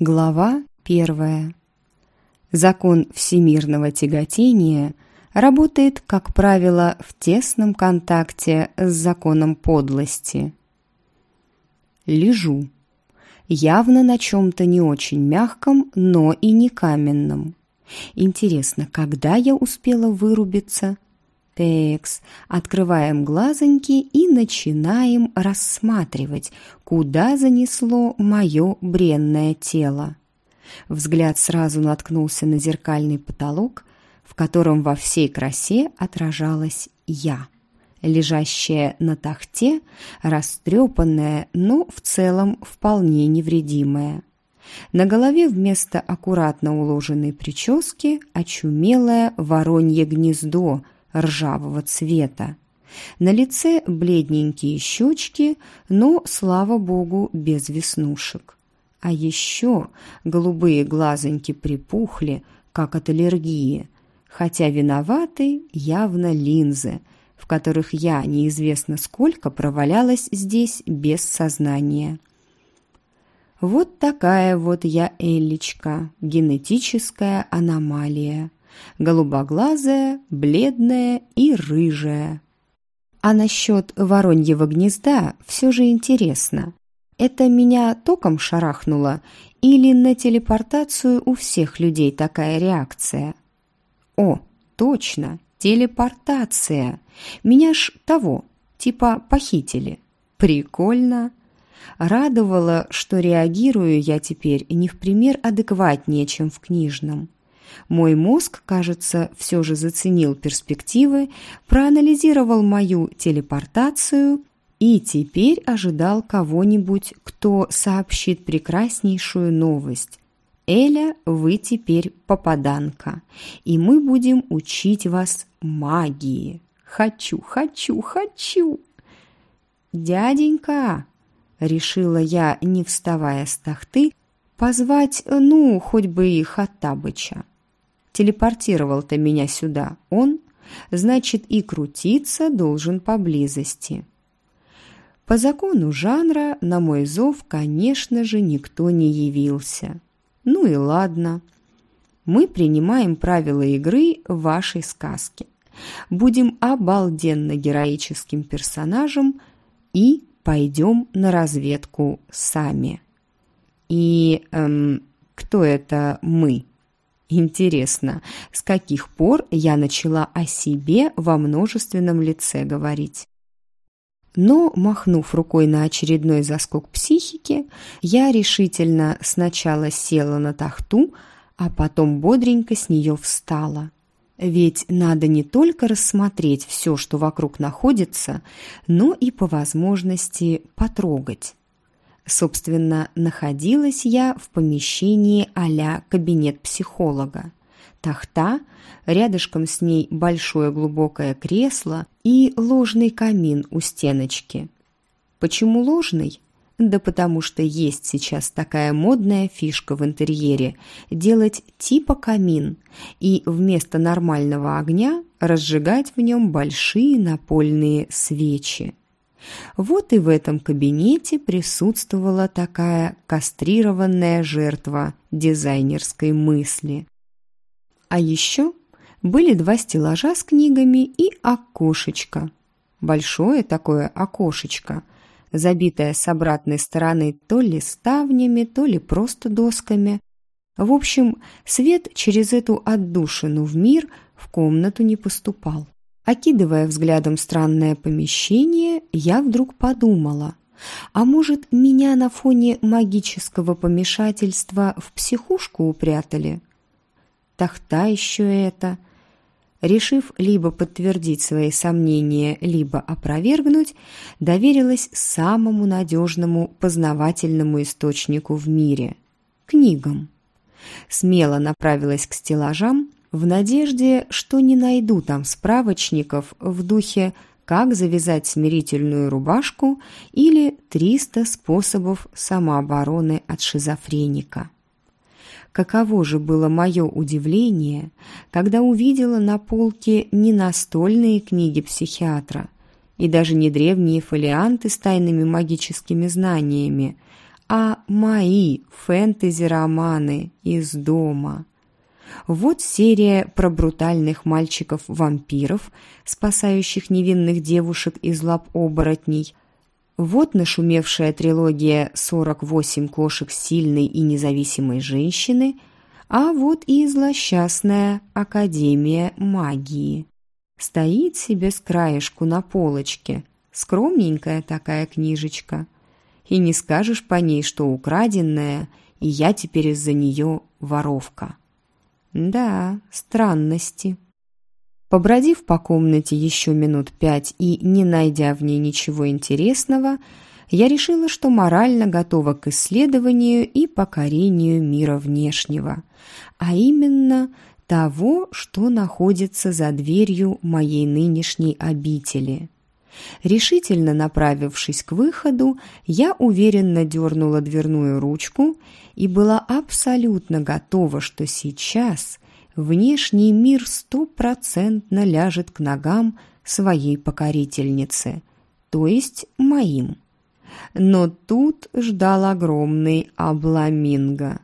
Глава первая. Закон всемирного тяготения работает, как правило, в тесном контакте с законом подлости. Лежу. Явно на чем-то не очень мягком, но и не каменном. Интересно, когда я успела вырубиться? Текс. Открываем глазоньки и начинаем рассматривать, куда занесло мое бренное тело. Взгляд сразу наткнулся на зеркальный потолок, в котором во всей красе отражалась я, лежащая на тахте, растрепанная, но в целом вполне невредимая. На голове вместо аккуратно уложенной прически очумелое воронье гнездо – ржавого цвета. На лице бледненькие щечки, но, слава богу, без веснушек. А еще голубые глазоньки припухли, как от аллергии, хотя виноваты явно линзы, в которых я неизвестно сколько провалялась здесь без сознания. Вот такая вот я Элличка, генетическая аномалия голубоглазая, бледная и рыжая. А насчет вороньего гнезда все же интересно. Это меня током шарахнуло или на телепортацию у всех людей такая реакция? О, точно, телепортация. Меня ж того, типа похитили. Прикольно. Радовало, что реагирую я теперь не в пример адекватнее, чем в книжном. Мой мозг, кажется, все же заценил перспективы, проанализировал мою телепортацию и теперь ожидал кого-нибудь, кто сообщит прекраснейшую новость. Эля, вы теперь попаданка, и мы будем учить вас магии. Хочу, хочу, хочу. Дяденька, решила я, не вставая с тахты, позвать, ну, хоть бы и Хаттабыча. Телепортировал-то меня сюда он, значит и крутиться должен поблизости. По закону жанра на мой зов, конечно же, никто не явился. Ну и ладно. Мы принимаем правила игры вашей сказки. Будем обалденно героическим персонажем и пойдем на разведку сами. И эм, кто это мы? Интересно, с каких пор я начала о себе во множественном лице говорить? Но, махнув рукой на очередной заскок психики, я решительно сначала села на тахту, а потом бодренько с нее встала. Ведь надо не только рассмотреть все, что вокруг находится, но и по возможности потрогать. Собственно, находилась я в помещении а кабинет психолога. Тахта, рядышком с ней большое глубокое кресло и ложный камин у стеночки. Почему ложный? Да потому что есть сейчас такая модная фишка в интерьере – делать типа камин и вместо нормального огня разжигать в нем большие напольные свечи. Вот и в этом кабинете присутствовала такая кастрированная жертва дизайнерской мысли. А еще были два стеллажа с книгами и окошечко. Большое такое окошечко, забитое с обратной стороны то ли ставнями, то ли просто досками. В общем, свет через эту отдушину в мир в комнату не поступал. Окидывая взглядом странное помещение, я вдруг подумала, а может, меня на фоне магического помешательства в психушку упрятали? Тахта еще это. Решив либо подтвердить свои сомнения, либо опровергнуть, доверилась самому надежному познавательному источнику в мире – книгам. Смело направилась к стеллажам, в надежде, что не найду там справочников в духе «Как завязать смирительную рубашку» или «300 способов самообороны от шизофреника». Каково же было мое удивление, когда увидела на полке не настольные книги психиатра и даже не древние фолианты с тайными магическими знаниями, а мои фэнтези-романы из дома. Вот серия про брутальных мальчиков-вампиров, спасающих невинных девушек из лап оборотней. Вот нашумевшая трилогия «48 кошек сильной и независимой женщины», а вот и злосчастная Академия магии. Стоит себе с краешку на полочке, скромненькая такая книжечка. И не скажешь по ней, что украденная, и я теперь из-за нее воровка. Да, странности. Побродив по комнате еще минут пять и не найдя в ней ничего интересного, я решила, что морально готова к исследованию и покорению мира внешнего, а именно того, что находится за дверью моей нынешней обители. Решительно направившись к выходу, я уверенно дернула дверную ручку и была абсолютно готова, что сейчас внешний мир стопроцентно ляжет к ногам своей покорительницы, то есть моим. Но тут ждал огромный обламинго.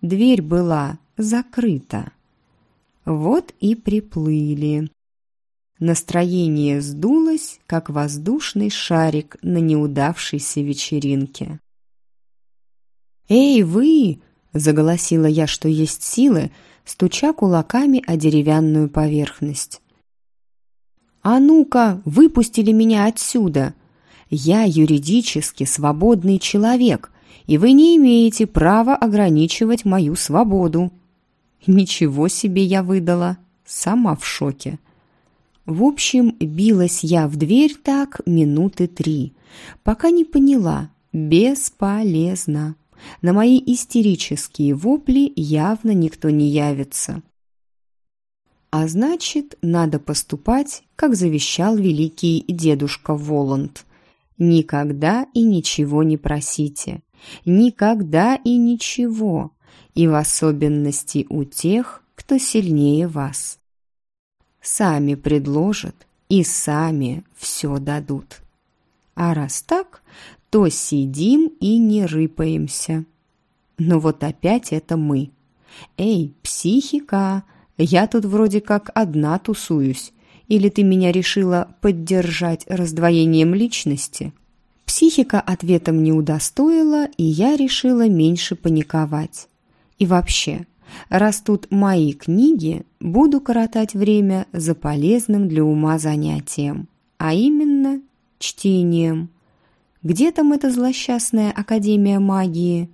Дверь была закрыта. Вот и приплыли. Настроение сдулось, как воздушный шарик на неудавшейся вечеринке. «Эй, вы!» — заголосила я, что есть силы, стуча кулаками о деревянную поверхность. «А ну-ка, выпустили меня отсюда! Я юридически свободный человек, и вы не имеете права ограничивать мою свободу!» Ничего себе я выдала, сама в шоке. В общем, билась я в дверь так минуты три, пока не поняла. Бесполезно. На мои истерические вопли явно никто не явится. А значит, надо поступать, как завещал великий дедушка Воланд. Никогда и ничего не просите. Никогда и ничего. И в особенности у тех, кто сильнее вас сами предложат и сами все дадут. А раз так, то сидим и не рыпаемся. Но вот опять это мы. Эй, психика, я тут вроде как одна тусуюсь. Или ты меня решила поддержать раздвоением личности? Психика ответом не удостоила, и я решила меньше паниковать. И вообще, Раз тут мои книги, буду коротать время за полезным для ума занятием, а именно чтением. Где там эта злосчастная Академия магии?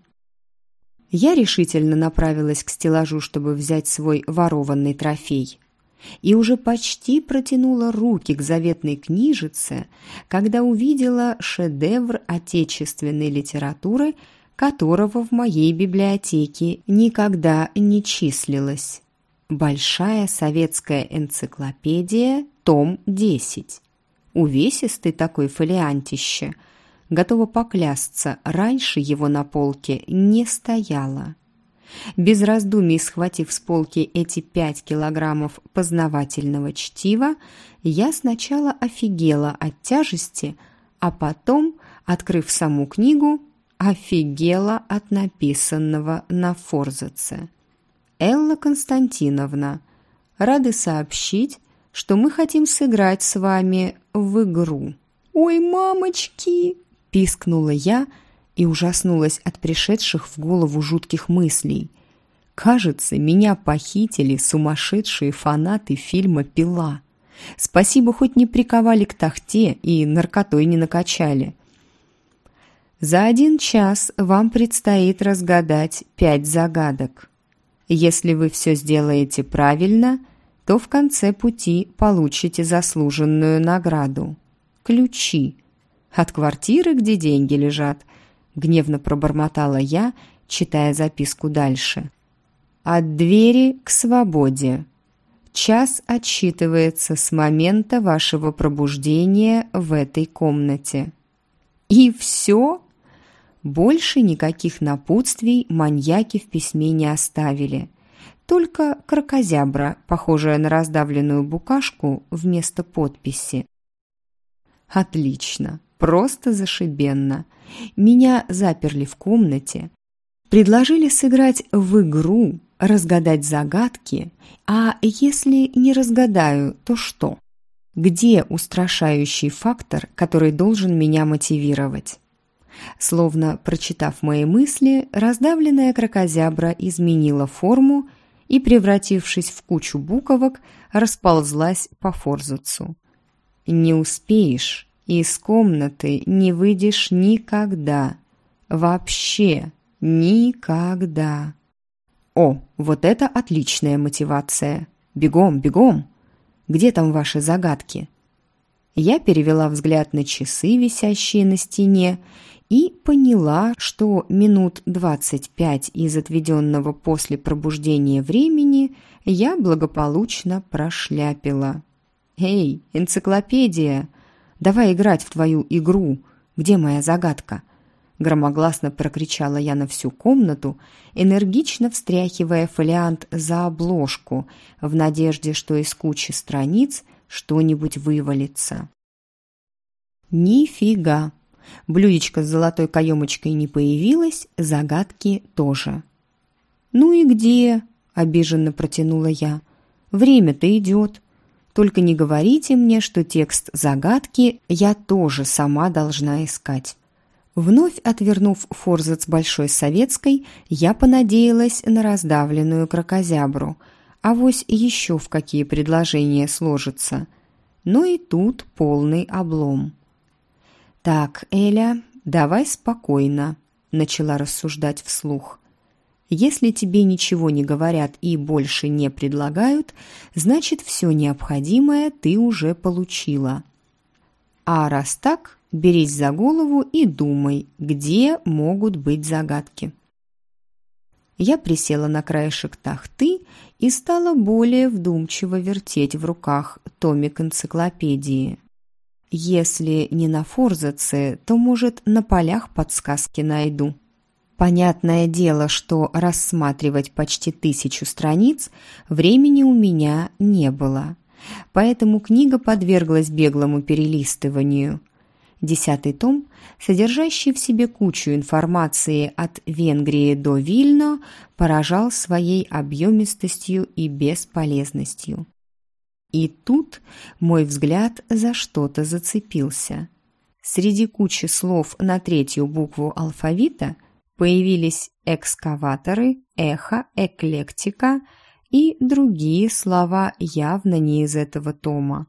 Я решительно направилась к стеллажу, чтобы взять свой ворованный трофей. И уже почти протянула руки к заветной книжице, когда увидела шедевр отечественной литературы – которого в моей библиотеке никогда не числилось. Большая советская энциклопедия, том 10. Увесистый такой фолиантище. Готова поклясться, раньше его на полке не стояло. Без раздумий схватив с полки эти пять килограммов познавательного чтива, я сначала офигела от тяжести, а потом, открыв саму книгу, офигела от написанного на форзаце. «Элла Константиновна, рады сообщить, что мы хотим сыграть с вами в игру». «Ой, мамочки!» – пискнула я и ужаснулась от пришедших в голову жутких мыслей. «Кажется, меня похитили сумасшедшие фанаты фильма «Пила». Спасибо, хоть не приковали к тахте и наркотой не накачали». За один час вам предстоит разгадать пять загадок. Если вы все сделаете правильно, то в конце пути получите заслуженную награду – ключи. От квартиры, где деньги лежат, гневно пробормотала я, читая записку дальше. От двери к свободе. Час отсчитывается с момента вашего пробуждения в этой комнате. И все? Больше никаких напутствий маньяки в письме не оставили. Только крокозябра, похожая на раздавленную букашку, вместо подписи. Отлично. просто зашибенно. Меня заперли в комнате, предложили сыграть в игру, разгадать загадки, а если не разгадаю, то что? Где устрашающий фактор, который должен меня мотивировать? Словно прочитав мои мысли, раздавленная крокозябра изменила форму и, превратившись в кучу буковок, расползлась по форзацу. «Не успеешь, из комнаты не выйдешь никогда. Вообще никогда». «О, вот это отличная мотивация! Бегом, бегом! Где там ваши загадки?» Я перевела взгляд на часы, висящие на стене, и поняла, что минут 25 из отведенного после пробуждения времени я благополучно прошляпила. «Эй, энциклопедия, давай играть в твою игру. Где моя загадка?» Громогласно прокричала я на всю комнату, энергично встряхивая фолиант за обложку, в надежде, что из кучи страниц что-нибудь вывалится. Нифига! Блюдечко с золотой каемочкой не появилось, загадки тоже. «Ну и где?» – обиженно протянула я. «Время-то идет. Только не говорите мне, что текст загадки я тоже сама должна искать». Вновь отвернув форзац Большой Советской, я понадеялась на раздавленную крокозябру. а вось еще в какие предложения сложатся. Но и тут полный облом. «Так, Эля, давай спокойно», – начала рассуждать вслух. «Если тебе ничего не говорят и больше не предлагают, значит, все необходимое ты уже получила. А раз так, берись за голову и думай, где могут быть загадки». Я присела на краешек тахты и стала более вдумчиво вертеть в руках томик энциклопедии. Если не на форзаце, то, может, на полях подсказки найду. Понятное дело, что рассматривать почти тысячу страниц времени у меня не было. Поэтому книга подверглась беглому перелистыванию. Десятый том, содержащий в себе кучу информации от Венгрии до Вильно, поражал своей объемистостью и бесполезностью. И тут мой взгляд за что-то зацепился. Среди кучи слов на третью букву алфавита появились экскаваторы, эхо, эклектика и другие слова явно не из этого тома.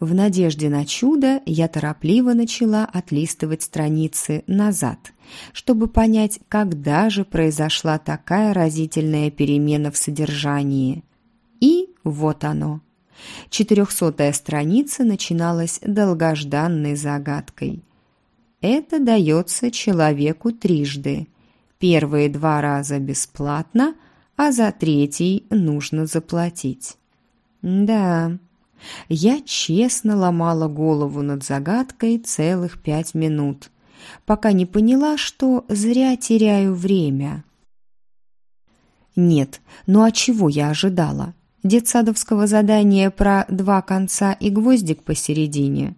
В надежде на чудо я торопливо начала отлистывать страницы назад, чтобы понять, когда же произошла такая разительная перемена в содержании. И вот оно. Четырехсотая страница начиналась долгожданной загадкой. Это дается человеку трижды. Первые два раза бесплатно, а за третий нужно заплатить. Да, я честно ломала голову над загадкой целых пять минут, пока не поняла, что зря теряю время. Нет, ну а чего я ожидала? Детсадовского задания про два конца и гвоздик посередине.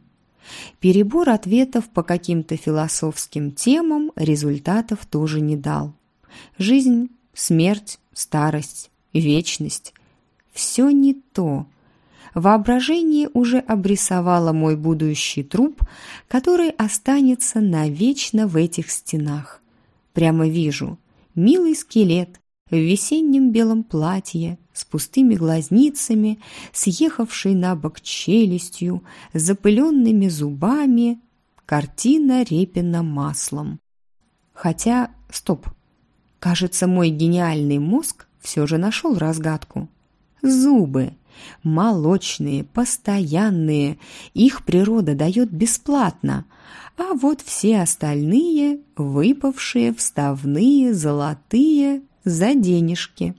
Перебор ответов по каким-то философским темам результатов тоже не дал. Жизнь, смерть, старость, вечность – все не то. Воображение уже обрисовало мой будущий труп, который останется навечно в этих стенах. Прямо вижу – милый скелет в весеннем белом платье, с пустыми глазницами, съехавшей на бок челюстью, запыленными зубами. Картина Репина маслом. Хотя, стоп, кажется, мой гениальный мозг все же нашел разгадку. Зубы. Молочные, постоянные, их природа дает бесплатно, а вот все остальные, выпавшие, вставные, золотые, за денежки.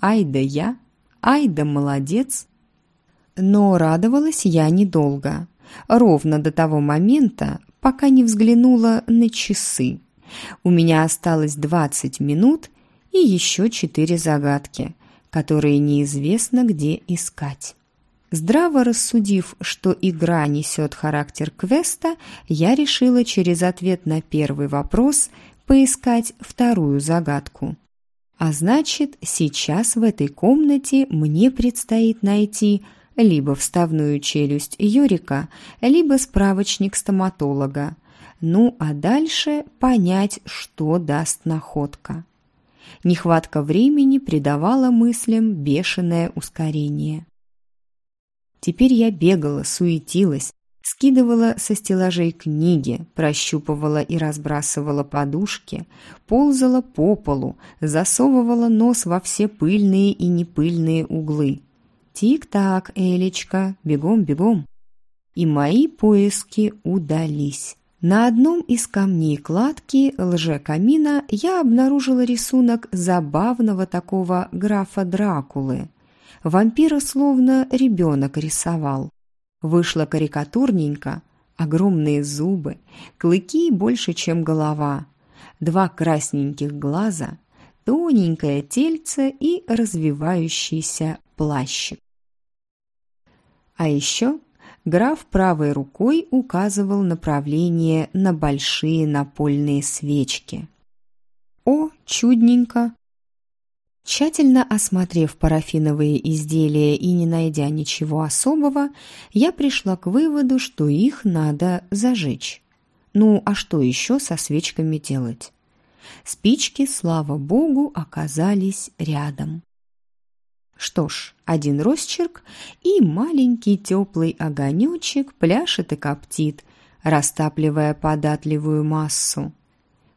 Ай да я, ай да молодец. Но радовалась я недолго, ровно до того момента, пока не взглянула на часы. У меня осталось 20 минут и еще четыре загадки, которые неизвестно где искать. Здраво рассудив, что игра несет характер квеста, я решила через ответ на первый вопрос поискать вторую загадку. А значит, сейчас в этой комнате мне предстоит найти либо вставную челюсть Юрика, либо справочник стоматолога. Ну а дальше понять, что даст находка. Нехватка времени придавала мыслям бешеное ускорение. Теперь я бегала, суетилась, скидывала со стеллажей книги, прощупывала и разбрасывала подушки, ползала по полу, засовывала нос во все пыльные и непыльные углы. Тик-так, Элечка, бегом, бегом. И мои поиски удались. На одном из камней кладки лже-камина я обнаружила рисунок забавного такого графа Дракулы – Вампира словно ребенок рисовал. Вышло карикатурненько, огромные зубы, клыки больше, чем голова, два красненьких глаза, тоненькое тельце и развивающийся плащик. А еще граф правой рукой указывал направление на большие напольные свечки. «О, чудненько!» Тщательно осмотрев парафиновые изделия и не найдя ничего особого, я пришла к выводу, что их надо зажечь. Ну, а что еще со свечками делать? Спички, слава богу, оказались рядом. Что ж, один росчерк, и маленький теплый огонечек пляшет и коптит, растапливая податливую массу.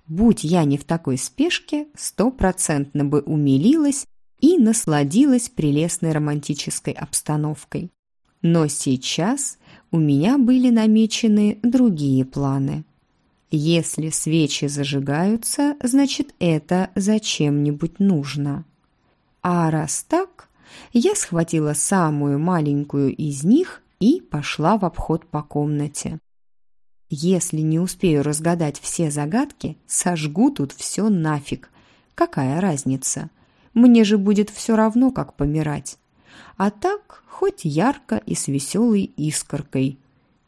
Будь я не в такой спешке, стопроцентно бы умилилась и насладилась прелестной романтической обстановкой. Но сейчас у меня были намечены другие планы. Если свечи зажигаются, значит это зачем-нибудь нужно. А раз так, я схватила самую маленькую из них и пошла в обход по комнате. Если не успею разгадать все загадки, сожгу тут все нафиг. Какая разница? Мне же будет все равно, как помирать. А так, хоть ярко и с веселой искоркой.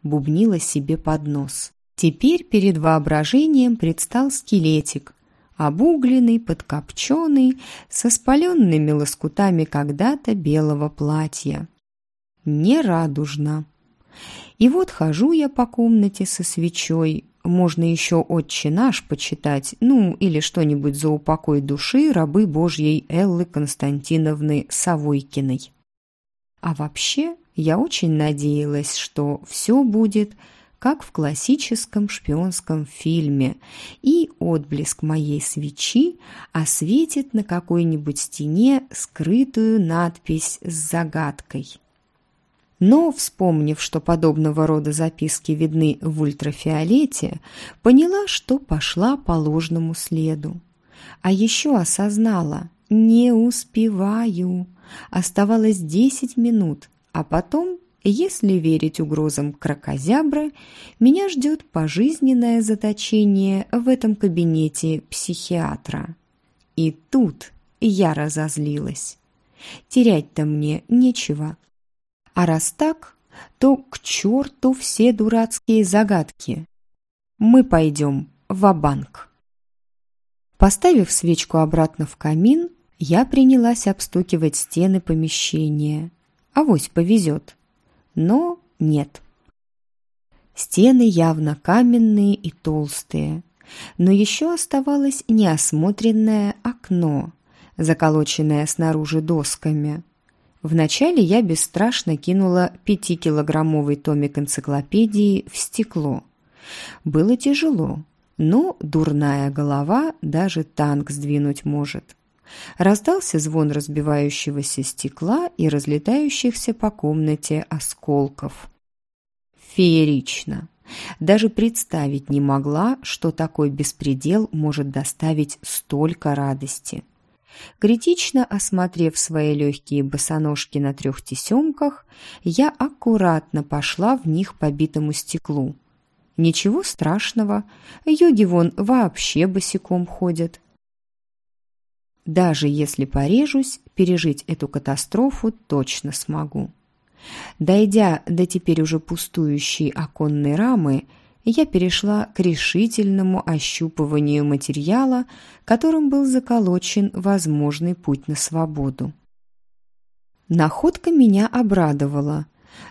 Бубнила себе под нос. Теперь перед воображением предстал скелетик, обугленный, подкопченый, со спаленными лоскутами когда-то белого платья. Нерадужно. И вот хожу я по комнате со свечой, можно еще «Отче наш» почитать, ну, или что-нибудь за упокой души рабы Божьей Эллы Константиновны Савойкиной. А вообще, я очень надеялась, что все будет как в классическом шпионском фильме, и отблеск моей свечи осветит на какой-нибудь стене скрытую надпись с загадкой. Но, вспомнив, что подобного рода записки видны в ультрафиолете, поняла, что пошла по ложному следу. А еще осознала – не успеваю. Оставалось десять минут, а потом, если верить угрозам крокозябры, меня ждет пожизненное заточение в этом кабинете психиатра. И тут я разозлилась. Терять-то мне нечего, а раз так, то к черту все дурацкие загадки. Мы пойдем в банк Поставив свечку обратно в камин, я принялась обстукивать стены помещения. Авось повезет. Но нет. Стены явно каменные и толстые. Но еще оставалось неосмотренное окно, заколоченное снаружи досками – Вначале я бесстрашно кинула пятикилограммовый томик энциклопедии в стекло. Было тяжело, но дурная голова даже танк сдвинуть может. Раздался звон разбивающегося стекла и разлетающихся по комнате осколков. Феерично! Даже представить не могла, что такой беспредел может доставить столько радости. Критично осмотрев свои легкие босоножки на трех тесемках, я аккуратно пошла в них по битому стеклу. Ничего страшного, йоги вон вообще босиком ходят. Даже если порежусь, пережить эту катастрофу точно смогу. Дойдя до теперь уже пустующей оконной рамы, я перешла к решительному ощупыванию материала, которым был заколочен возможный путь на свободу. Находка меня обрадовала.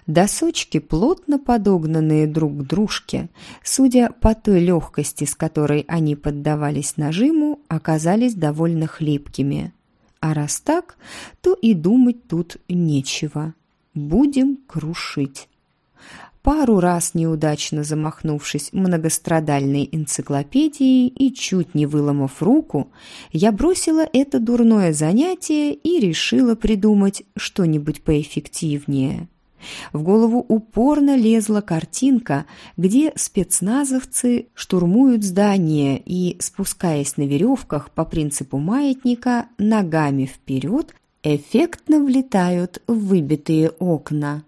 Досочки, плотно подогнанные друг к дружке, судя по той легкости, с которой они поддавались нажиму, оказались довольно хлипкими. А раз так, то и думать тут нечего. Будем крушить. Пару раз неудачно замахнувшись многострадальной энциклопедией и чуть не выломав руку, я бросила это дурное занятие и решила придумать что-нибудь поэффективнее. В голову упорно лезла картинка, где спецназовцы штурмуют здание и, спускаясь на веревках по принципу маятника, ногами вперед, эффектно влетают в выбитые окна.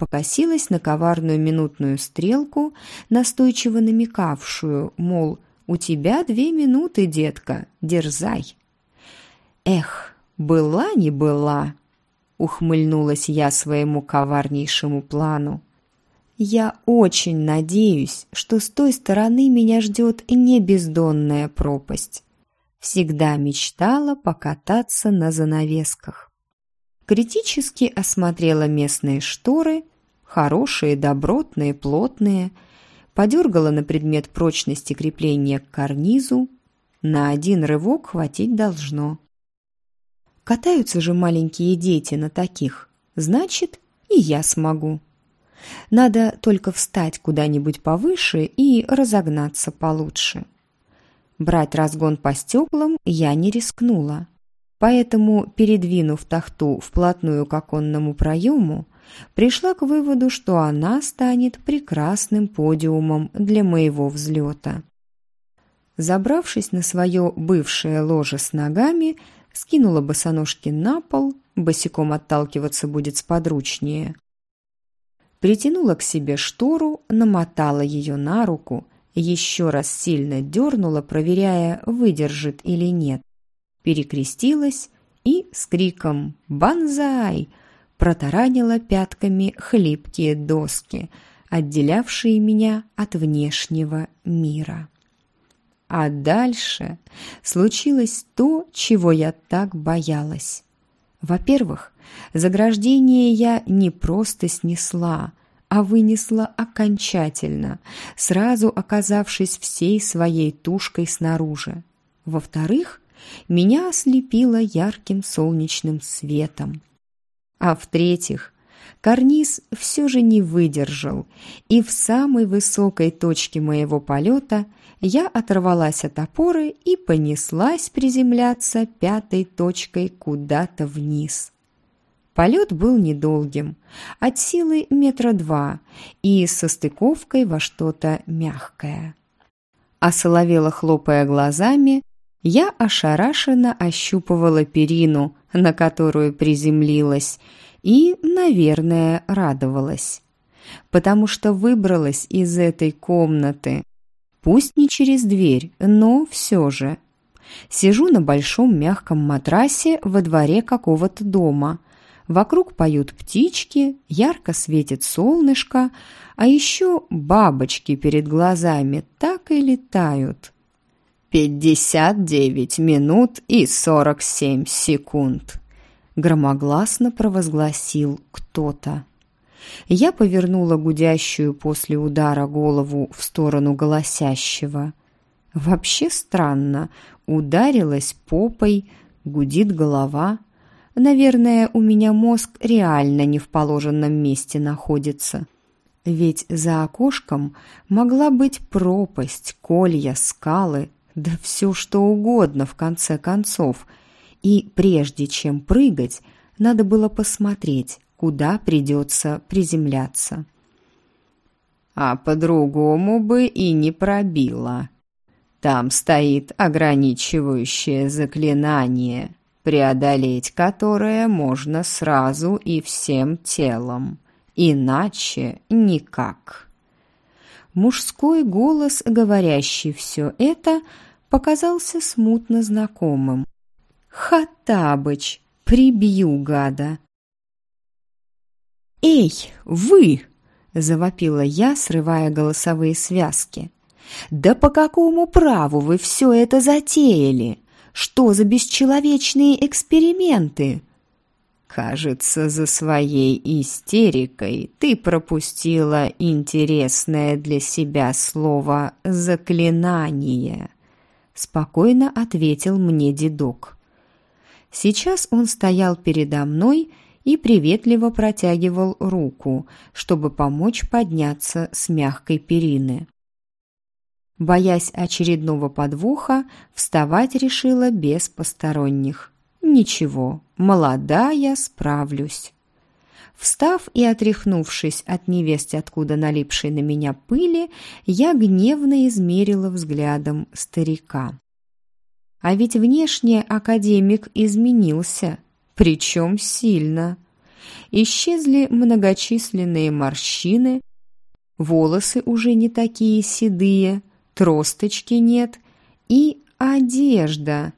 Покосилась на коварную минутную стрелку, настойчиво намекавшую, мол, «У тебя две минуты, детка, дерзай». Эх, была не была, ухмыльнулась я своему коварнейшему плану. Я очень надеюсь, что с той стороны меня ждет не бездонная пропасть. Всегда мечтала покататься на занавесках. Критически осмотрела местные шторы, хорошие, добротные, плотные, подергала на предмет прочности крепления к карнизу. На один рывок хватить должно. Катаются же маленькие дети на таких. Значит, и я смогу. Надо только встать куда-нибудь повыше и разогнаться получше. Брать разгон по стеклам я не рискнула. Поэтому, передвинув тахту вплотную к оконному проему, пришла к выводу, что она станет прекрасным подиумом для моего взлета. Забравшись на свое бывшее ложе с ногами, скинула босоножки на пол, босиком отталкиваться будет сподручнее. Притянула к себе штору, намотала ее на руку, еще раз сильно дернула, проверяя, выдержит или нет. Перекрестилась и с криком «Бонзай!» Протаранила пятками хлипкие доски, отделявшие меня от внешнего мира. А дальше случилось то, чего я так боялась. Во-первых, заграждение я не просто снесла, а вынесла окончательно, сразу оказавшись всей своей тушкой снаружи. Во-вторых, меня ослепило ярким солнечным светом. А в-третьих, карниз все же не выдержал, и в самой высокой точке моего полета я оторвалась от опоры и понеслась приземляться пятой точкой куда-то вниз. Полет был недолгим, от силы метра два и со стыковкой во что-то мягкое. Осоловела, хлопая глазами, я ошарашенно ощупывала перину, на которую приземлилась, и, наверное, радовалась. Потому что выбралась из этой комнаты. Пусть не через дверь, но все же. Сижу на большом мягком матрасе во дворе какого-то дома. Вокруг поют птички, ярко светит солнышко, а еще бабочки перед глазами так и летают. «Пятьдесят девять минут и сорок семь секунд», — громогласно провозгласил кто-то. Я повернула гудящую после удара голову в сторону голосящего. Вообще странно, ударилась попой, гудит голова. Наверное, у меня мозг реально не в положенном месте находится. Ведь за окошком могла быть пропасть, колья, скалы, да все что угодно в конце концов. И прежде чем прыгать, надо было посмотреть, куда придется приземляться. А по-другому бы и не пробило. Там стоит ограничивающее заклинание, преодолеть которое можно сразу и всем телом, иначе никак. Мужской голос, говорящий все это, показался смутно знакомым. «Хаттабыч! Прибью гада!» «Эй, вы!» – завопила я, срывая голосовые связки. «Да по какому праву вы все это затеяли? Что за бесчеловечные эксперименты?» «Кажется, за своей истерикой ты пропустила интересное для себя слово «заклинание», — спокойно ответил мне дедок. Сейчас он стоял передо мной и приветливо протягивал руку, чтобы помочь подняться с мягкой перины. Боясь очередного подвоха, вставать решила без посторонних. «Ничего, молодая, справлюсь». Встав и отряхнувшись от невесть откуда налипшей на меня пыли, я гневно измерила взглядом старика. А ведь внешне академик изменился, причем сильно. Исчезли многочисленные морщины, волосы уже не такие седые, тросточки нет и одежда.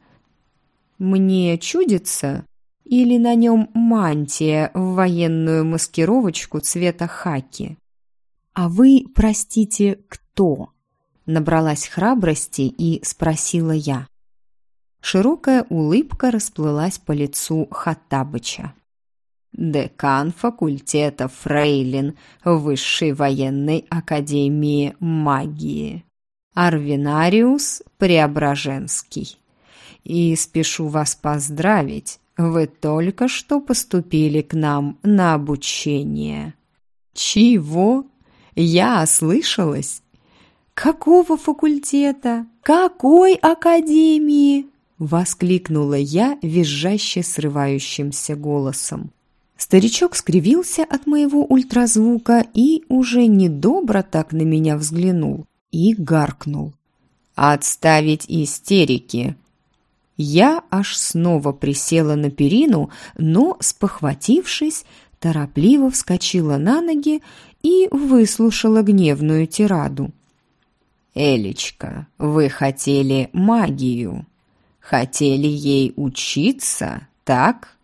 Мне чудится, или на нем мантия в военную маскировочку цвета хаки. «А вы, простите, кто?» Набралась храбрости и спросила я. Широкая улыбка расплылась по лицу Хаттабыча. «Декан факультета Фрейлин Высшей военной академии магии. Арвинариус Преображенский. И спешу вас поздравить, вы только что поступили к нам на обучение». «Чего? Я ослышалась?» «Какого факультета? Какой академии?» Воскликнула я визжаще срывающимся голосом. Старичок скривился от моего ультразвука и уже недобро так на меня взглянул и гаркнул. «Отставить истерики!» Я аж снова присела на перину, но, спохватившись, торопливо вскочила на ноги и выслушала гневную тираду. «Элечка, вы хотели магию!» Хотели ей учиться, так?»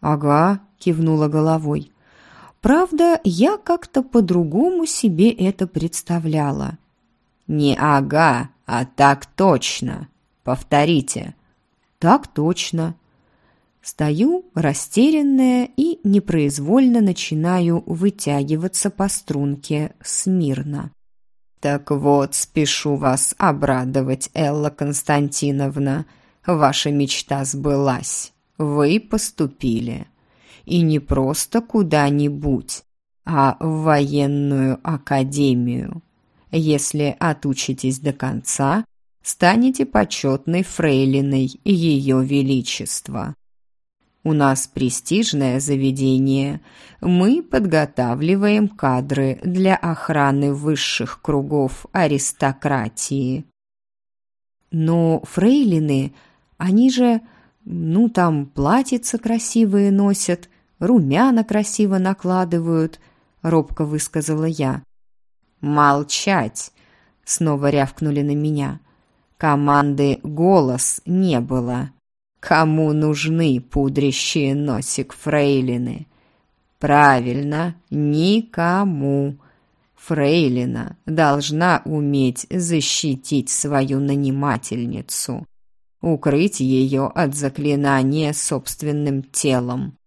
«Ага», — кивнула головой. «Правда, я как-то по-другому себе это представляла». «Не ага, а так точно. Повторите». «Так точно». Стою, растерянная, и непроизвольно начинаю вытягиваться по струнке смирно. «Так вот, спешу вас обрадовать, Элла Константиновна. Ваша мечта сбылась. Вы поступили. И не просто куда-нибудь, а в военную академию. Если отучитесь до конца, станете почетной фрейлиной Ее Величества. У нас престижное заведение. Мы подготавливаем кадры для охраны высших кругов аристократии. Но фрейлины, они же, ну там, платьица красивые носят, румяна красиво накладывают, робко высказала я. «Молчать!» — снова рявкнули на меня. Команды «Голос» не было. Кому нужны пудрящие носик фрейлины? Правильно, никому. Фрейлина должна уметь защитить свою нанимательницу, укрыть ее от заклинания собственным телом.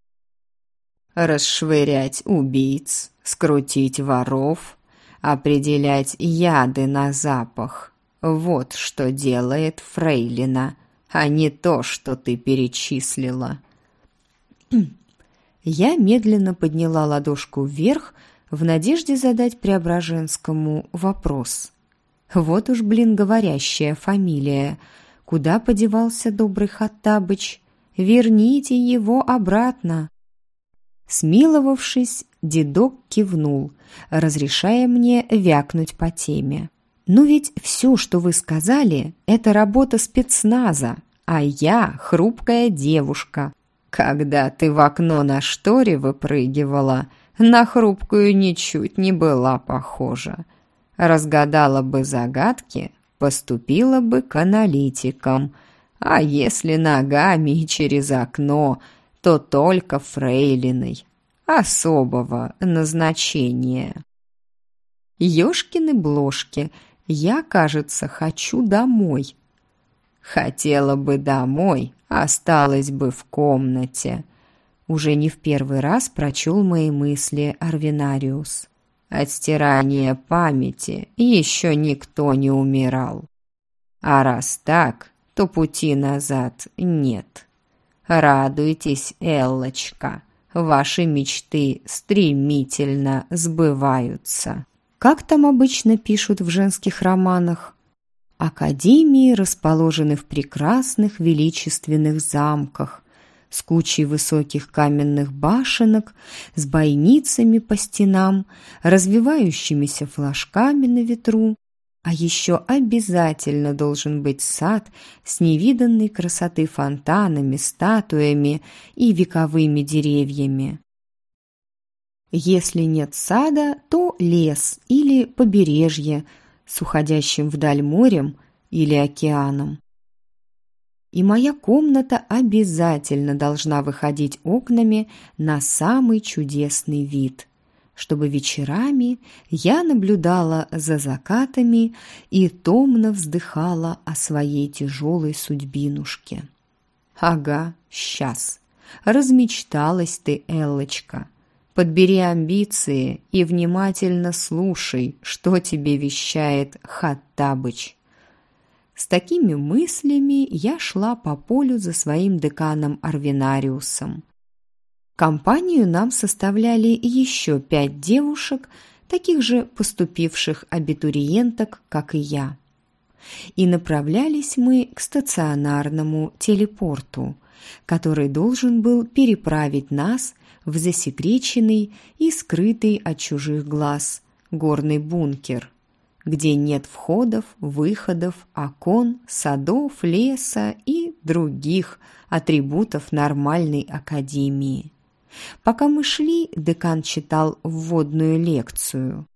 Расшвырять убийц, скрутить воров, определять яды на запах. Вот что делает Фрейлина – а не то, что ты перечислила». Я медленно подняла ладошку вверх в надежде задать Преображенскому вопрос. Вот уж, блин, говорящая фамилия. Куда подевался добрый Хаттабыч? Верните его обратно. Смиловавшись, дедок кивнул, разрешая мне вякнуть по теме. «Ну ведь все, что вы сказали, это работа спецназа, а я хрупкая девушка. Когда ты в окно на шторе выпрыгивала, на хрупкую ничуть не была похожа. Разгадала бы загадки, поступила бы к аналитикам, а если ногами через окно, то только фрейлиной. особого назначения. Ёшкины-блошки, я, кажется, хочу домой. Хотела бы домой, осталась бы в комнате. Уже не в первый раз прочел мои мысли Арвинариус. От стирания памяти еще никто не умирал. А раз так, то пути назад нет. Радуйтесь, Эллочка, ваши мечты стремительно сбываются. Как там обычно пишут в женских романах? Академии расположены в прекрасных величественных замках с кучей высоких каменных башенок, с бойницами по стенам, развивающимися флажками на ветру, а еще обязательно должен быть сад с невиданной красоты фонтанами, статуями и вековыми деревьями. Если нет сада, то лес или побережье с уходящим вдаль морем или океаном. И моя комната обязательно должна выходить окнами на самый чудесный вид чтобы вечерами я наблюдала за закатами и томно вздыхала о своей тяжелой судьбинушке. Ага, сейчас. Размечталась ты, Эллочка. Подбери амбиции и внимательно слушай, что тебе вещает Хаттабыч. С такими мыслями я шла по полю за своим деканом Арвинариусом. Компанию нам составляли еще пять девушек, таких же поступивших абитуриенток, как и я. И направлялись мы к стационарному телепорту, который должен был переправить нас в засекреченный и скрытый от чужих глаз горный бункер, где нет входов, выходов, окон, садов, леса и других атрибутов нормальной академии. Пока мы шли, декан читал вводную лекцию.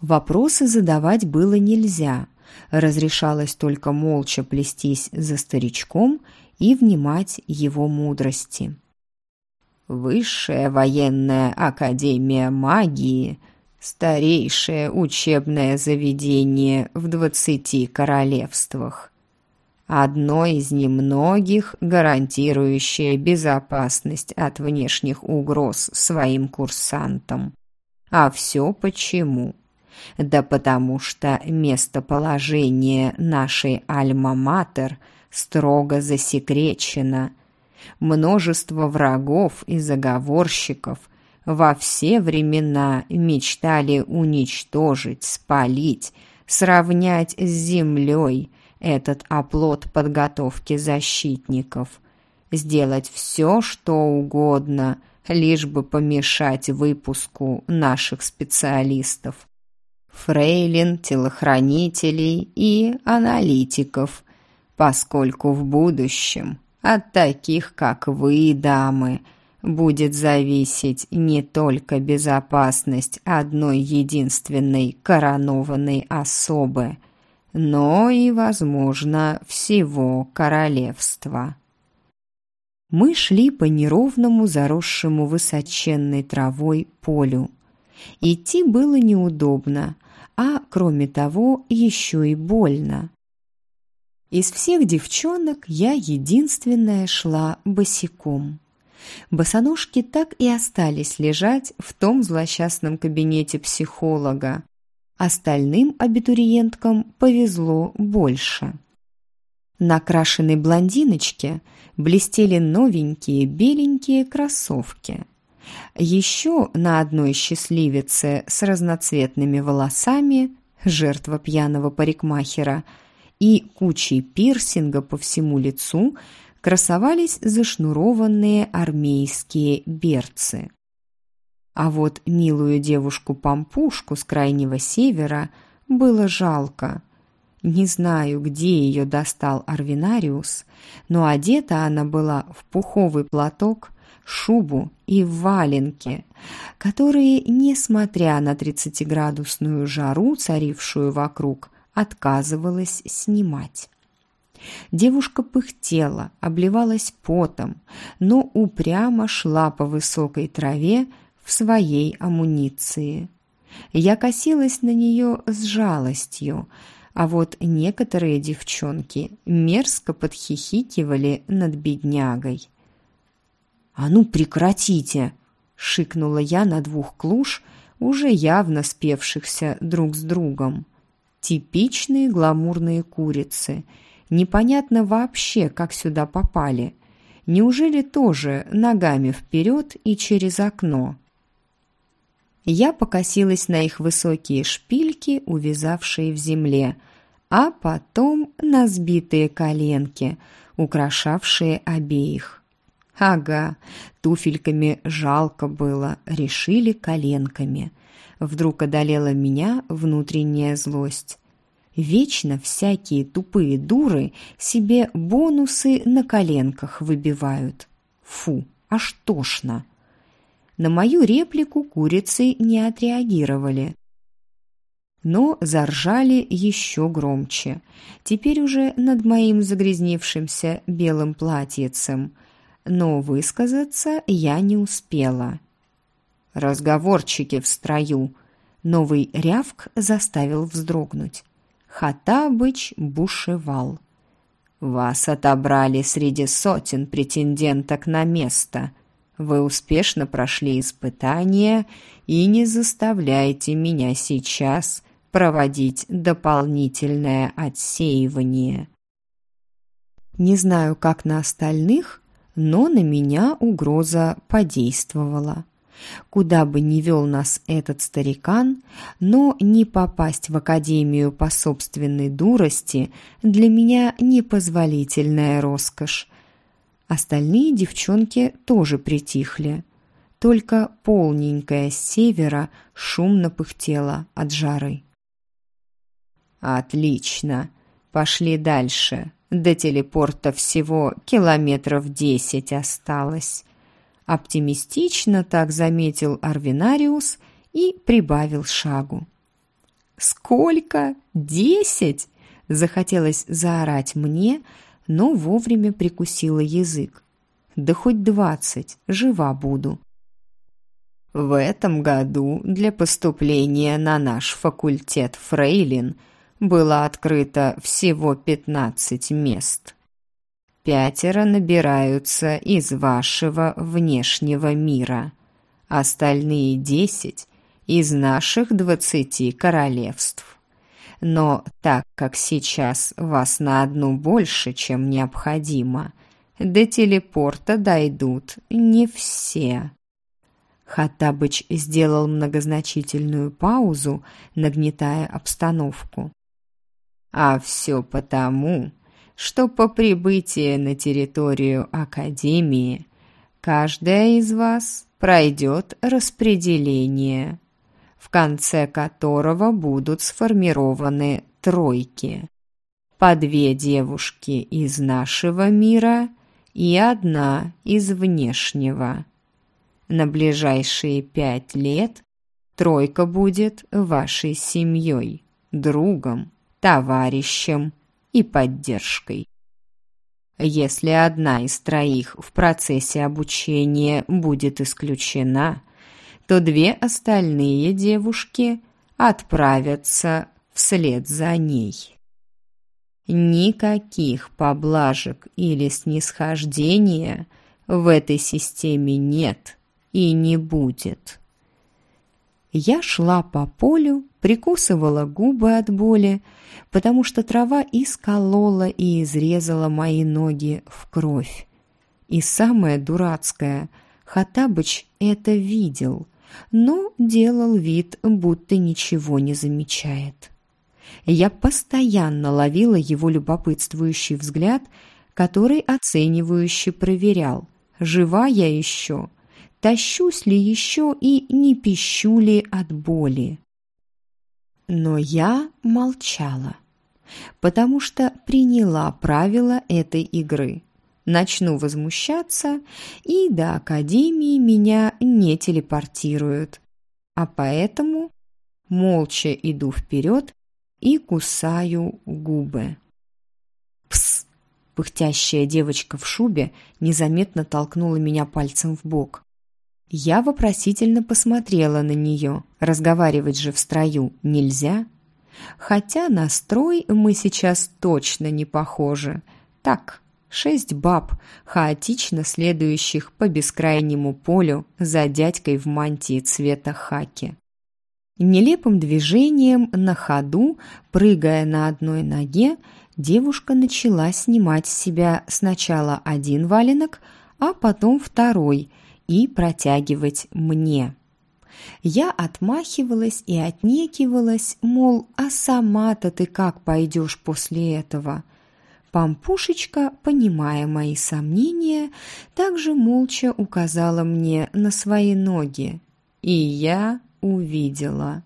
Вопросы задавать было нельзя, разрешалось только молча плестись за старичком и внимать его мудрости. Высшая военная академия магии – старейшее учебное заведение в двадцати королевствах одно из немногих, гарантирующее безопасность от внешних угроз своим курсантам. А все почему? Да потому что местоположение нашей Альма-Матер строго засекречено. Множество врагов и заговорщиков во все времена мечтали уничтожить, спалить, сравнять с землей – этот оплот подготовки защитников. Сделать все, что угодно, лишь бы помешать выпуску наших специалистов. Фрейлин, телохранителей и аналитиков, поскольку в будущем от таких, как вы, дамы, будет зависеть не только безопасность одной единственной коронованной особы, но и, возможно, всего королевства. Мы шли по неровному, заросшему высоченной травой полю. Идти было неудобно, а, кроме того, еще и больно. Из всех девчонок я единственная шла босиком. Босоножки так и остались лежать в том злосчастном кабинете психолога, Остальным абитуриенткам повезло больше. На крашеной блондиночке блестели новенькие беленькие кроссовки. Еще на одной счастливице с разноцветными волосами, жертва пьяного парикмахера, и кучей пирсинга по всему лицу красовались зашнурованные армейские берцы. А вот милую девушку-пампушку с крайнего севера было жалко. Не знаю, где ее достал Арвинариус, но одета она была в пуховый платок, шубу и валенки, которые, несмотря на тридцатиградусную жару, царившую вокруг, отказывалась снимать. Девушка пыхтела, обливалась потом, но упрямо шла по высокой траве в своей амуниции. Я косилась на нее с жалостью, а вот некоторые девчонки мерзко подхихикивали над беднягой. «А ну прекратите!» — шикнула я на двух клуш, уже явно спевшихся друг с другом. Типичные гламурные курицы. Непонятно вообще, как сюда попали. Неужели тоже ногами вперед и через окно? Я покосилась на их высокие шпильки, увязавшие в земле, а потом на сбитые коленки, украшавшие обеих. Ага, туфельками жалко было, решили коленками. Вдруг одолела меня внутренняя злость. Вечно всякие тупые дуры себе бонусы на коленках выбивают. Фу, аж тошно. На мою реплику курицы не отреагировали, но заржали еще громче. Теперь уже над моим загрязнившимся белым платьицем. Но высказаться я не успела. «Разговорчики в строю!» Новый рявк заставил вздрогнуть. Хатабыч бушевал. «Вас отобрали среди сотен претенденток на место. Вы успешно прошли испытание и не заставляйте меня сейчас проводить дополнительное отсеивание. Не знаю, как на остальных, но на меня угроза подействовала. Куда бы ни вел нас этот старикан, но не попасть в академию по собственной дурости для меня непозволительная роскошь. Остальные девчонки тоже притихли. Только полненькая с севера шумно пыхтела от жары. «Отлично. Пошли дальше. До телепорта всего километров десять осталось». Оптимистично так заметил Арвинариус и прибавил шагу. «Сколько? Десять?» Захотелось заорать мне, но вовремя прикусила язык. «Да хоть двадцать, жива буду». В этом году для поступления на наш факультет Фрейлин – было открыто всего 15 мест. Пятеро набираются из вашего внешнего мира, остальные десять – из наших двадцати королевств. Но так как сейчас вас на одну больше, чем необходимо, до телепорта дойдут не все. Хаттабыч сделал многозначительную паузу, нагнетая обстановку. А все потому, что по прибытии на территорию Академии каждая из вас пройдет распределение, в конце которого будут сформированы тройки. По две девушки из нашего мира и одна из внешнего. На ближайшие пять лет тройка будет вашей семьей, другом, товарищем и поддержкой. Если одна из троих в процессе обучения будет исключена, то две остальные девушки отправятся вслед за ней. Никаких поблажек или снисхождения в этой системе нет и не будет. Я шла по полю, прикусывала губы от боли, потому что трава исколола и изрезала мои ноги в кровь. И самое дурацкое, Хатабыч это видел, но делал вид, будто ничего не замечает. Я постоянно ловила его любопытствующий взгляд, который оценивающе проверял, жива я еще, тащусь ли еще и не пищу ли от боли. Но я молчала, потому что приняла правила этой игры. Начну возмущаться, и до Академии меня не телепортируют. А поэтому молча иду вперед и кусаю губы. Пс! Пыхтящая девочка в шубе незаметно толкнула меня пальцем в бок. Я вопросительно посмотрела на нее. Разговаривать же в строю нельзя. Хотя на строй мы сейчас точно не похожи. Так, шесть баб, хаотично следующих по бескрайнему полю за дядькой в мантии цвета хаки. Нелепым движением на ходу, прыгая на одной ноге, девушка начала снимать с себя сначала один валенок, а потом второй и протягивать мне. Я отмахивалась и отнекивалась, мол, а сама-то ты как пойдешь после этого? Пампушечка, понимая мои сомнения, также молча указала мне на свои ноги. И я увидела.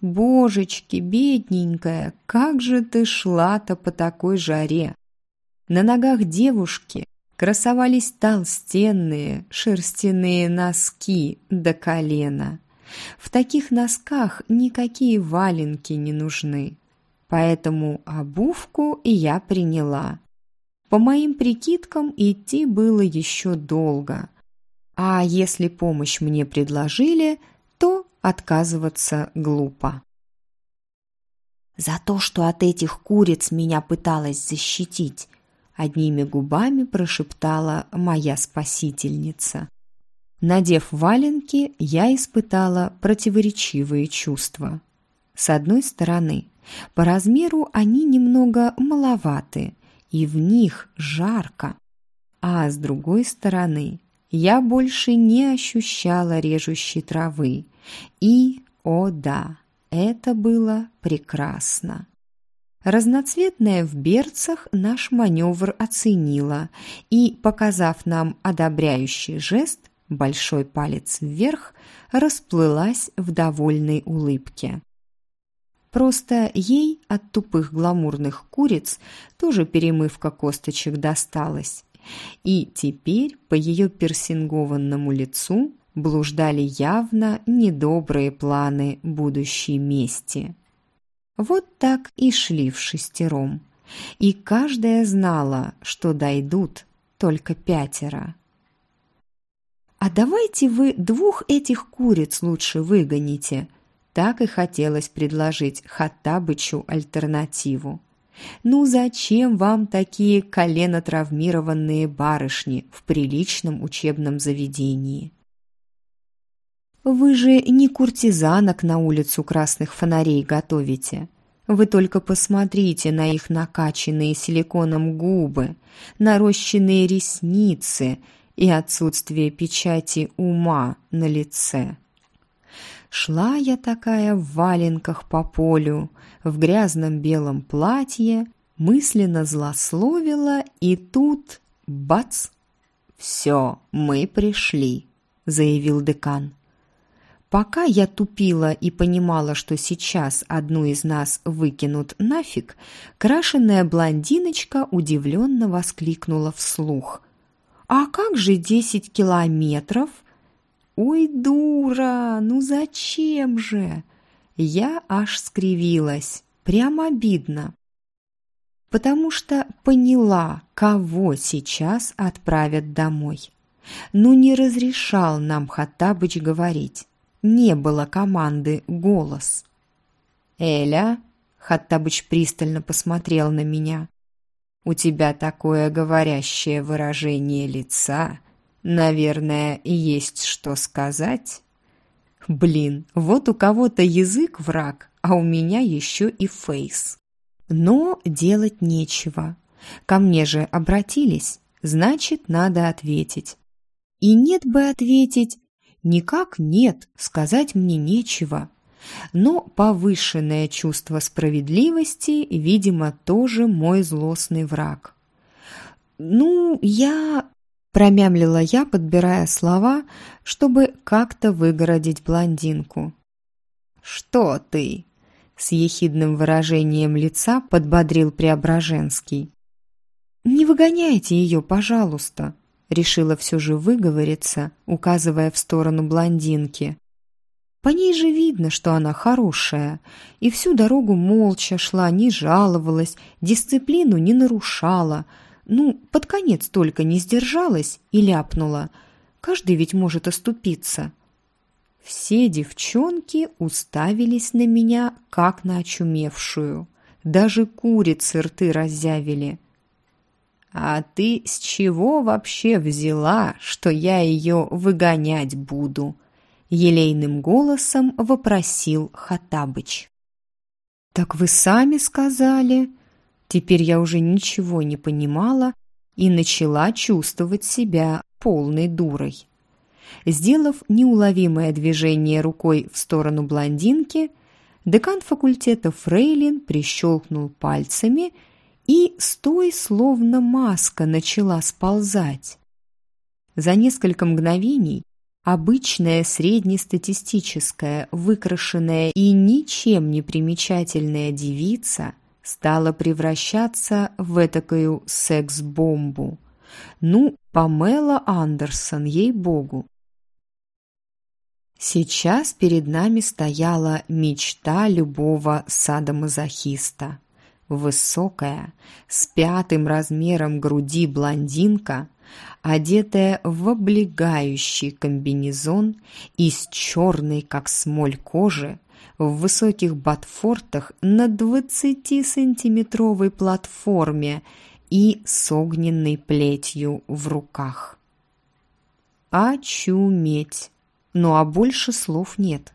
«Божечки, бедненькая, как же ты шла-то по такой жаре!» На ногах девушки красовались толстенные шерстяные носки до колена. В таких носках никакие валенки не нужны. Поэтому обувку я приняла. По моим прикидкам, идти было еще долго. А если помощь мне предложили, то отказываться глупо. «За то, что от этих куриц меня пыталась защитить», одними губами прошептала моя спасительница. Надев валенки, я испытала противоречивые чувства. С одной стороны, по размеру они немного маловаты, и в них жарко. А с другой стороны, я больше не ощущала режущей травы. И, о да, это было прекрасно. Разноцветная в берцах наш маневр оценила и, показав нам одобряющий жест, большой палец вверх, расплылась в довольной улыбке. Просто ей от тупых гламурных куриц тоже перемывка косточек досталась. И теперь по ее персингованному лицу блуждали явно недобрые планы будущей мести. Вот так и шли в шестером. И каждая знала, что дойдут только пятеро. «А давайте вы двух этих куриц лучше выгоните», так и хотелось предложить Хаттабычу альтернативу. Ну зачем вам такие коленотравмированные барышни в приличном учебном заведении? Вы же не куртизанок на улицу красных фонарей готовите. Вы только посмотрите на их накачанные силиконом губы, нарощенные ресницы и отсутствие печати ума на лице. Шла я такая в валенках по полю, в грязном белом платье, мысленно злословила, и тут — бац! «Все, мы пришли», — заявил декан. Пока я тупила и понимала, что сейчас одну из нас выкинут нафиг, крашеная блондиночка удивленно воскликнула вслух. «А как же десять километров?» «Ой, дура, ну зачем же?» Я аж скривилась, прямо обидно. Потому что поняла, кого сейчас отправят домой. Ну не разрешал нам Хаттабыч говорить. Не было команды «голос». «Эля?» — Хаттабыч пристально посмотрел на меня. «У тебя такое говорящее выражение лица». Наверное, есть что сказать. Блин, вот у кого-то язык враг, а у меня еще и фейс. Но делать нечего. Ко мне же обратились, значит, надо ответить. И нет бы ответить, никак нет, сказать мне нечего. Но повышенное чувство справедливости, видимо, тоже мой злостный враг. «Ну, я Промямлила я, подбирая слова, чтобы как-то выгородить блондинку. «Что ты?» — с ехидным выражением лица подбодрил Преображенский. «Не выгоняйте ее, пожалуйста», — решила все же выговориться, указывая в сторону блондинки. По ней же видно, что она хорошая, и всю дорогу молча шла, не жаловалась, дисциплину не нарушала — Ну, под конец только не сдержалась и ляпнула. Каждый ведь может оступиться. Все девчонки уставились на меня, как на очумевшую. Даже курицы рты разъявили. «А ты с чего вообще взяла, что я ее выгонять буду?» Елейным голосом вопросил Хатабыч. «Так вы сами сказали?» Теперь я уже ничего не понимала и начала чувствовать себя полной дурой. Сделав неуловимое движение рукой в сторону блондинки, декан факультета Фрейлин прищелкнул пальцами и, стой, словно маска, начала сползать. За несколько мгновений обычная среднестатистическая, выкрашенная и ничем не примечательная девица стала превращаться в этакую секс-бомбу. Ну, Памела Андерсон, ей-богу. Сейчас перед нами стояла мечта любого садомазохиста. Высокая, с пятым размером груди блондинка, одетая в облегающий комбинезон из черной, как смоль кожи, в высоких ботфортах на 20-сантиметровой платформе и с огненной плетью в руках. Очуметь! Ну а больше слов нет.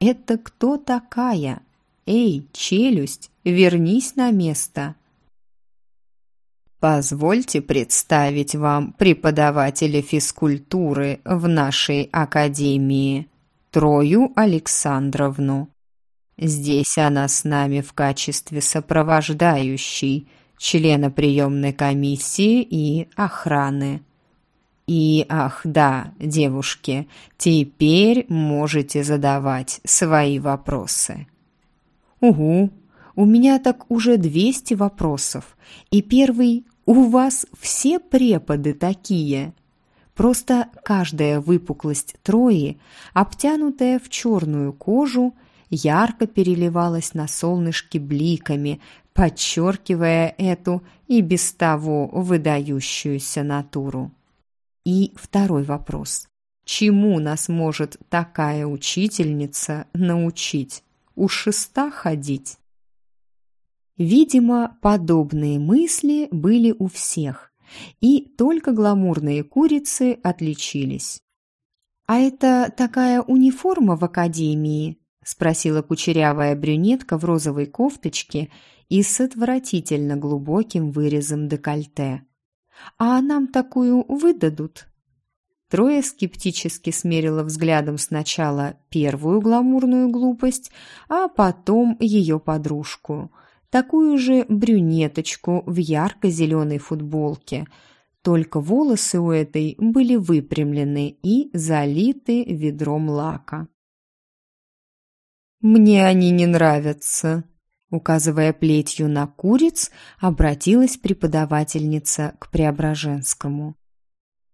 Это кто такая? Эй, челюсть, вернись на место. Позвольте представить вам преподавателя физкультуры в нашей академии, Трою Александровну. Здесь она с нами в качестве сопровождающей, члена приемной комиссии и охраны. И, ах да, девушки, теперь можете задавать свои вопросы. Угу, у меня так уже 200 вопросов. И первый, у вас все преподы такие? Просто каждая выпуклость Трои, обтянутая в черную кожу, ярко переливалась на солнышке бликами, подчеркивая эту и без того выдающуюся натуру. И второй вопрос. Чему нас может такая учительница научить? У шеста ходить? Видимо, подобные мысли были у всех, и только гламурные курицы отличились. «А это такая униформа в академии?» – спросила кучерявая брюнетка в розовой кофточке и с отвратительно глубоким вырезом декольте. А нам такую выдадут?» Трое скептически смерила взглядом сначала первую гламурную глупость, а потом ее подружку, такую же брюнеточку в ярко-зеленой футболке. Только волосы у этой были выпрямлены и залиты ведром лака. «Мне они не нравятся», Указывая плетью на куриц, обратилась преподавательница к Преображенскому.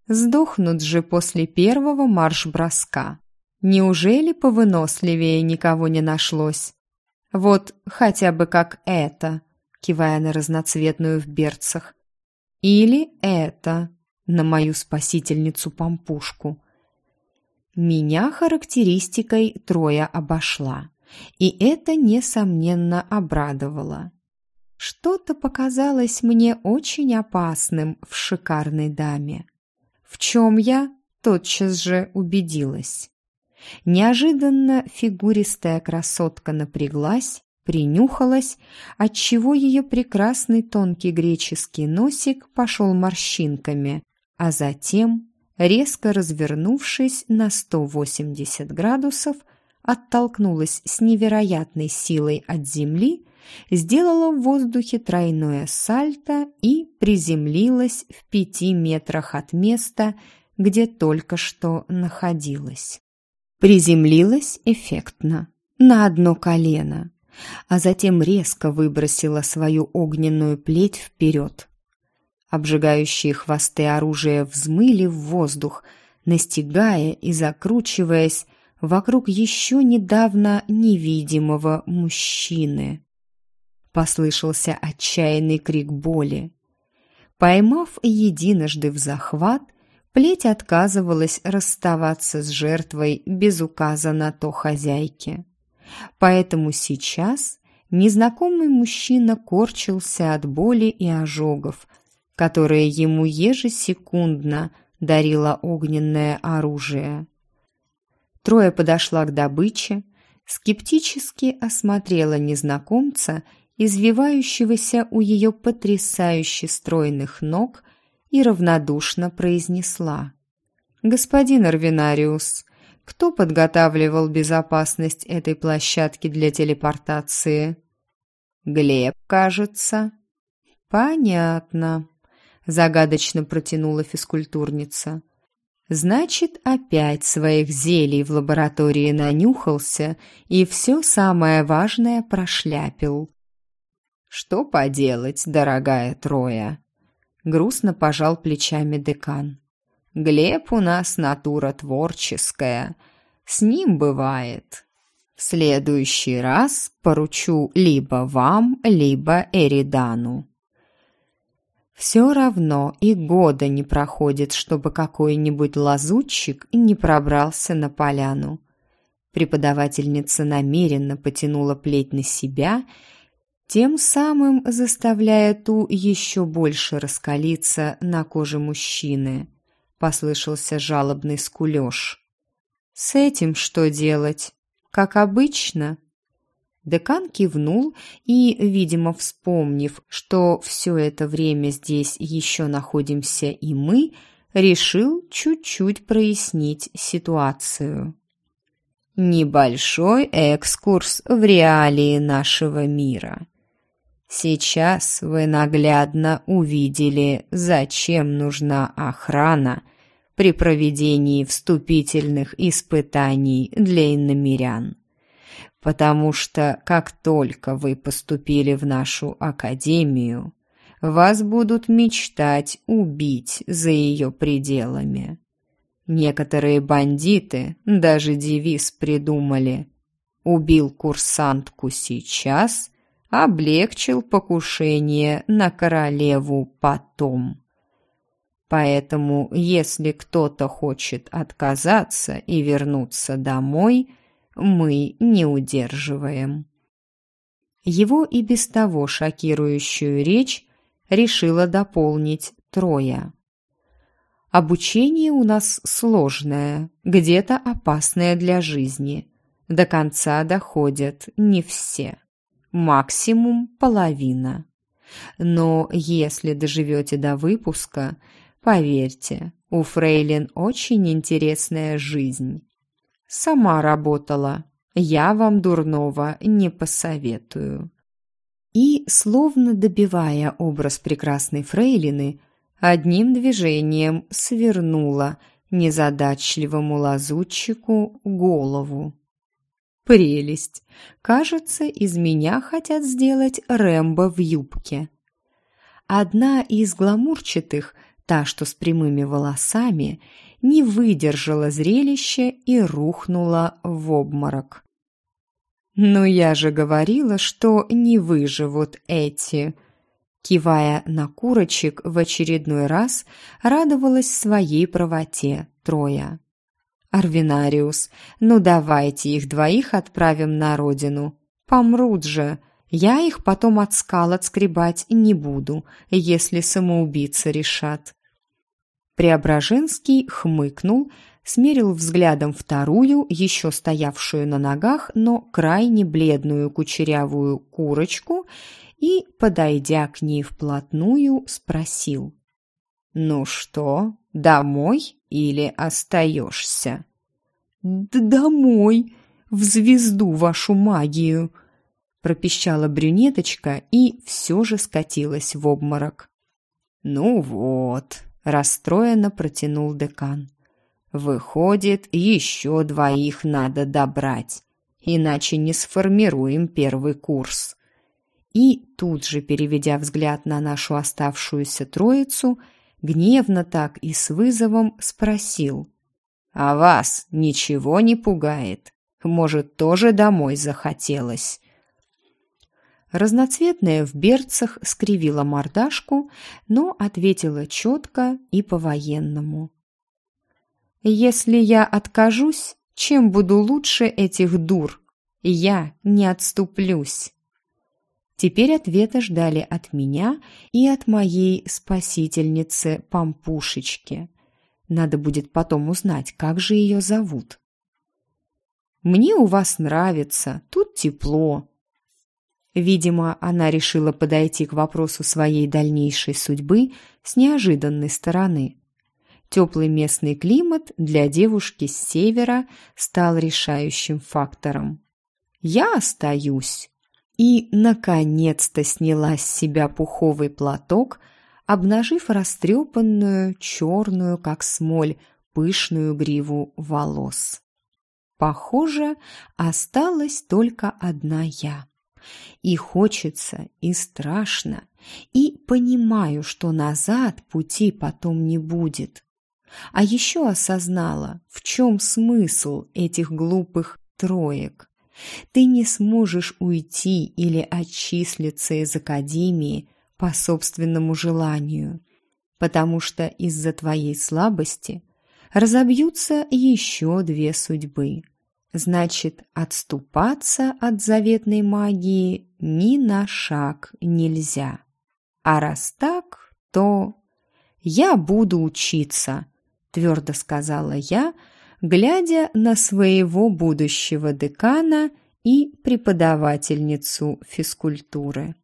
«Сдохнут же после первого марш-броска. Неужели повыносливее никого не нашлось? Вот хотя бы как это», кивая на разноцветную в берцах. «Или это», на мою спасительницу-пампушку. Меня характеристикой Троя обошла. И это, несомненно, обрадовало. Что-то показалось мне очень опасным в шикарной даме. В чем я тотчас же убедилась. Неожиданно фигуристая красотка напряглась, принюхалась, отчего ее прекрасный тонкий греческий носик пошел морщинками, а затем, резко развернувшись на 180 градусов, оттолкнулась с невероятной силой от земли, сделала в воздухе тройное сальто и приземлилась в пяти метрах от места, где только что находилась. Приземлилась эффектно, на одно колено, а затем резко выбросила свою огненную плеть вперед. Обжигающие хвосты оружия взмыли в воздух, настигая и закручиваясь, вокруг еще недавно невидимого мужчины. Послышался отчаянный крик боли. Поймав единожды в захват, плеть отказывалась расставаться с жертвой без указа на то хозяйки. Поэтому сейчас незнакомый мужчина корчился от боли и ожогов, которые ему ежесекундно дарило огненное оружие. Трое подошла к добыче, скептически осмотрела незнакомца, извивающегося у ее потрясающе стройных ног, и равнодушно произнесла. «Господин Арвинариус, кто подготавливал безопасность этой площадки для телепортации?» «Глеб, кажется». «Понятно», — загадочно протянула физкультурница. Значит, опять своих зелий в лаборатории нанюхался и все самое важное прошляпил. «Что поделать, дорогая Троя?» Грустно пожал плечами декан. «Глеб у нас натура творческая. С ним бывает. В следующий раз поручу либо вам, либо Эридану». Все равно и года не проходит, чтобы какой-нибудь лазутчик не пробрался на поляну. Преподавательница намеренно потянула плеть на себя, тем самым заставляя ту еще больше раскалиться на коже мужчины. Послышался жалобный скулеж. «С этим что делать? Как обычно?» Декан кивнул и, видимо, вспомнив, что все это время здесь еще находимся и мы, решил чуть-чуть прояснить ситуацию. Небольшой экскурс в реалии нашего мира. Сейчас вы наглядно увидели, зачем нужна охрана при проведении вступительных испытаний для иномирян потому что как только вы поступили в нашу академию, вас будут мечтать убить за ее пределами. Некоторые бандиты даже девиз придумали «Убил курсантку сейчас», облегчил покушение на королеву потом. Поэтому, если кто-то хочет отказаться и вернуться домой – мы не удерживаем. Его и без того шокирующую речь решила дополнить Троя. Обучение у нас сложное, где-то опасное для жизни. До конца доходят не все. Максимум половина. Но если доживете до выпуска, поверьте, у Фрейлин очень интересная жизнь. Сама работала. Я вам дурного не посоветую». И, словно добивая образ прекрасной фрейлины, одним движением свернула незадачливому лазутчику голову. Прелесть! Кажется, из меня хотят сделать Рэмбо в юбке. Одна из гламурчатых, та, что с прямыми волосами, не выдержала зрелища и рухнула в обморок. «Но я же говорила, что не выживут эти!» Кивая на курочек в очередной раз, радовалась своей правоте Троя. «Арвинариус, ну давайте их двоих отправим на родину. Помрут же. Я их потом от скал отскребать не буду, если самоубийцы решат». Преображенский хмыкнул, смерил взглядом вторую, еще стоявшую на ногах, но крайне бледную кучерявую курочку и, подойдя к ней вплотную, спросил. «Ну что, домой или остаешься?» «Домой! В звезду вашу магию!» пропищала брюнеточка и все же скатилась в обморок. «Ну вот», Расстроенно протянул декан. Выходит, еще двоих надо добрать, иначе не сформируем первый курс. И тут же, переведя взгляд на нашу оставшуюся троицу, гневно так и с вызовом спросил. «А вас ничего не пугает? Может, тоже домой захотелось?» Разноцветная в берцах скривила мордашку, но ответила четко и по-военному. «Если я откажусь, чем буду лучше этих дур? Я не отступлюсь». Теперь ответа ждали от меня и от моей спасительницы Пампушечки. Надо будет потом узнать, как же ее зовут. «Мне у вас нравится, тут тепло». Видимо, она решила подойти к вопросу своей дальнейшей судьбы с неожиданной стороны. Теплый местный климат для девушки с севера стал решающим фактором. «Я остаюсь» и, наконец-то, сняла с себя пуховый платок, обнажив растрепанную, черную, как смоль, пышную гриву волос. Похоже, осталась только одна я. И хочется, и страшно, и понимаю, что назад пути потом не будет. А еще осознала, в чем смысл этих глупых троек. Ты не сможешь уйти или отчислиться из академии по собственному желанию, потому что из-за твоей слабости разобьются еще две судьбы. Значит, отступаться от заветной магии ни на шаг нельзя. А раз так, то я буду учиться, твердо сказала я, глядя на своего будущего декана и преподавательницу физкультуры.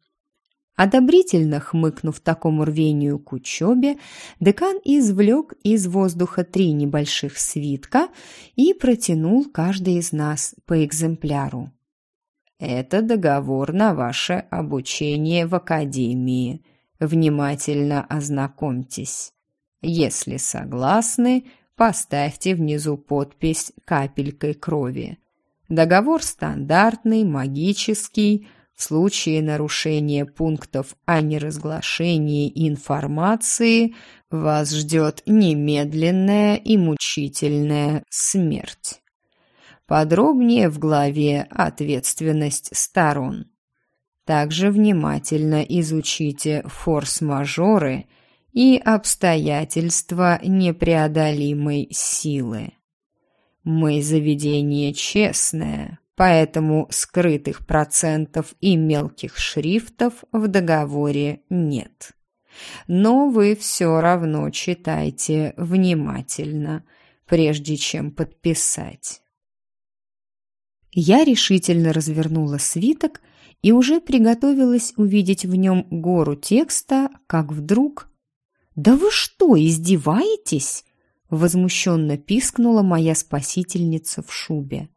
Одобрительно хмыкнув такому рвению к учебе, декан извлек из воздуха три небольших свитка и протянул каждый из нас по экземпляру. «Это договор на ваше обучение в академии. Внимательно ознакомьтесь. Если согласны, поставьте внизу подпись капелькой крови. Договор стандартный, магический, в случае нарушения пунктов о неразглашении информации вас ждет немедленная и мучительная смерть. Подробнее в главе «Ответственность сторон». Также внимательно изучите форс-мажоры – и обстоятельства непреодолимой силы. Мы заведение честное, поэтому скрытых процентов и мелких шрифтов в договоре нет. Но вы все равно читайте внимательно, прежде чем подписать. Я решительно развернула свиток и уже приготовилась увидеть в нем гору текста, как вдруг «Да вы что, издеваетесь?» Возмущенно пискнула моя спасительница в шубе.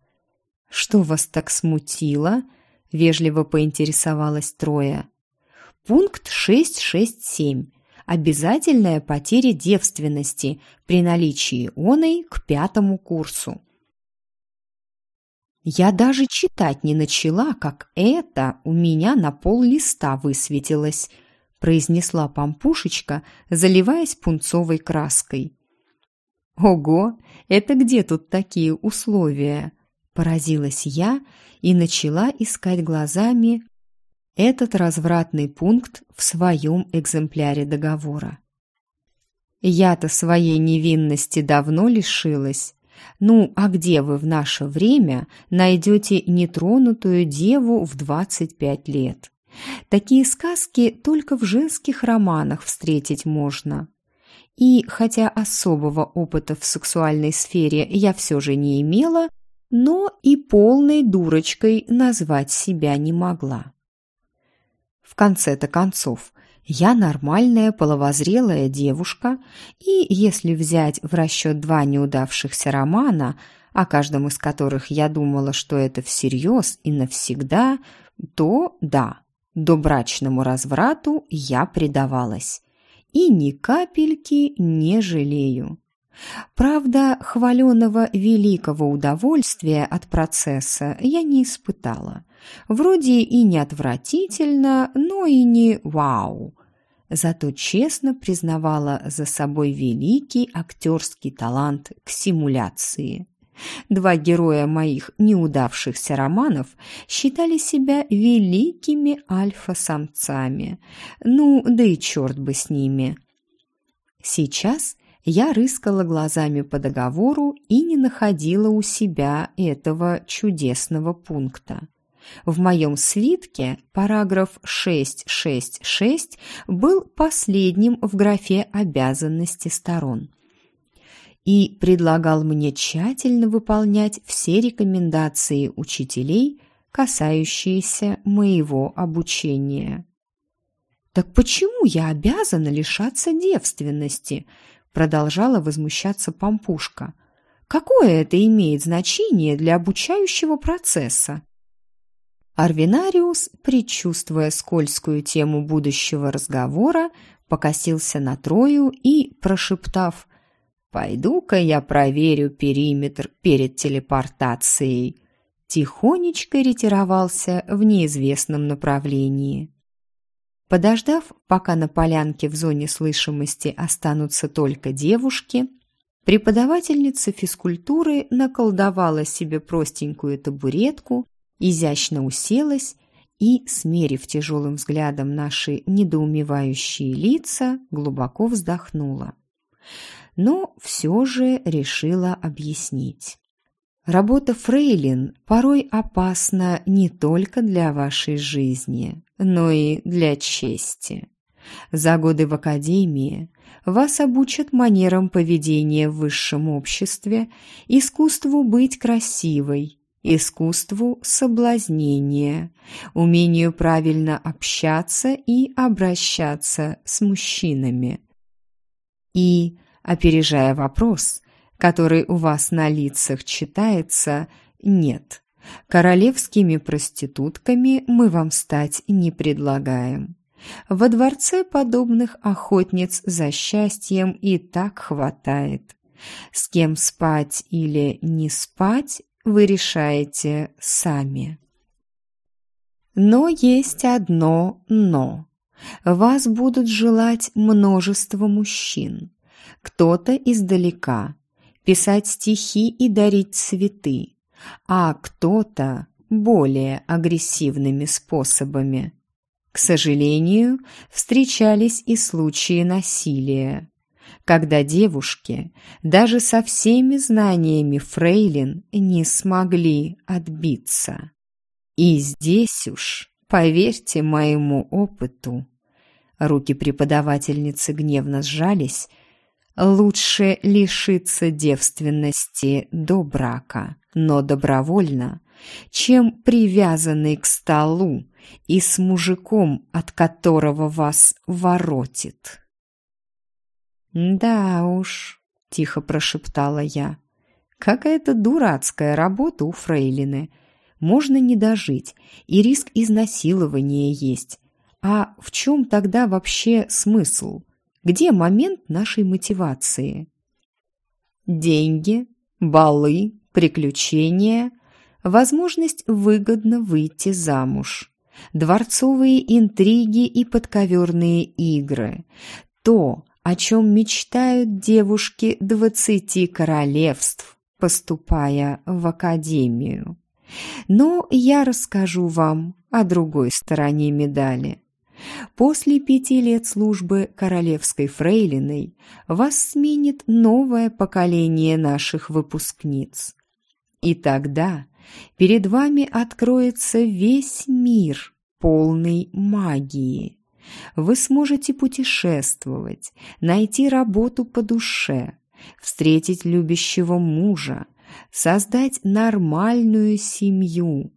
«Что вас так смутило?» — вежливо поинтересовалась Троя. «Пункт 667. Обязательная потеря девственности при наличии оной к пятому курсу». Я даже читать не начала, как это у меня на пол листа высветилось — произнесла пампушечка, заливаясь пунцовой краской. «Ого, это где тут такие условия?» Поразилась я и начала искать глазами этот развратный пункт в своем экземпляре договора. Я-то своей невинности давно лишилась. Ну, а где вы в наше время найдете нетронутую деву в двадцать пять лет? Такие сказки только в женских романах встретить можно. И хотя особого опыта в сексуальной сфере я все же не имела, но и полной дурочкой назвать себя не могла. В конце-то концов, я нормальная половозрелая девушка, и если взять в расчет два неудавшихся романа, о каждом из которых я думала, что это всерьез и навсегда, то да, Добрачному разврату я предавалась. И ни капельки не жалею. Правда, хваленого великого удовольствия от процесса я не испытала. Вроде и не отвратительно, но и не вау. Зато честно признавала за собой великий актерский талант к симуляции. Два героя моих неудавшихся романов считали себя великими альфа-самцами. Ну, да и черт бы с ними. Сейчас я рыскала глазами по договору и не находила у себя этого чудесного пункта. В моем свитке параграф 666 был последним в графе обязанности сторон и предлагал мне тщательно выполнять все рекомендации учителей, касающиеся моего обучения. «Так почему я обязана лишаться девственности?» продолжала возмущаться Пампушка. «Какое это имеет значение для обучающего процесса?» Арвинариус, предчувствуя скользкую тему будущего разговора, покосился на Трою и, прошептав «Пойду-ка я проверю периметр перед телепортацией», тихонечко ретировался в неизвестном направлении. Подождав, пока на полянке в зоне слышимости останутся только девушки, преподавательница физкультуры наколдовала себе простенькую табуретку, изящно уселась и, смерив тяжелым взглядом наши недоумевающие лица, глубоко вздохнула. Но все же решила объяснить. Работа фрейлин порой опасна не только для вашей жизни, но и для чести. За годы в академии вас обучат манерам поведения в высшем обществе, искусству быть красивой, искусству соблазнения, умению правильно общаться и обращаться с мужчинами. И, опережая вопрос, который у вас на лицах читается «нет». Королевскими проститутками мы вам стать не предлагаем. Во дворце подобных охотниц за счастьем и так хватает. С кем спать или не спать вы решаете сами. Но есть одно «но». Вас будут желать множество мужчин. Кто-то издалека, писать стихи и дарить цветы, а кто-то более агрессивными способами. К сожалению, встречались и случаи насилия, когда девушки даже со всеми знаниями фрейлин не смогли отбиться. И здесь уж, поверьте моему опыту, руки преподавательницы гневно сжались, Лучше лишиться девственности до брака, но добровольно, чем привязанный к столу и с мужиком, от которого вас воротит. «Да уж», — тихо прошептала я, — «какая-то дурацкая работа у фрейлины. Можно не дожить, и риск изнасилования есть. А в чем тогда вообще смысл?» Где момент нашей мотивации? Деньги, балы, приключения, возможность выгодно выйти замуж, дворцовые интриги и подковерные игры, то, о чем мечтают девушки двадцати королевств, поступая в академию. Но я расскажу вам о другой стороне медали. После пяти лет службы королевской фрейлиной вас сменит новое поколение наших выпускниц. И тогда перед вами откроется весь мир, полный магии. Вы сможете путешествовать, найти работу по душе, встретить любящего мужа, создать нормальную семью.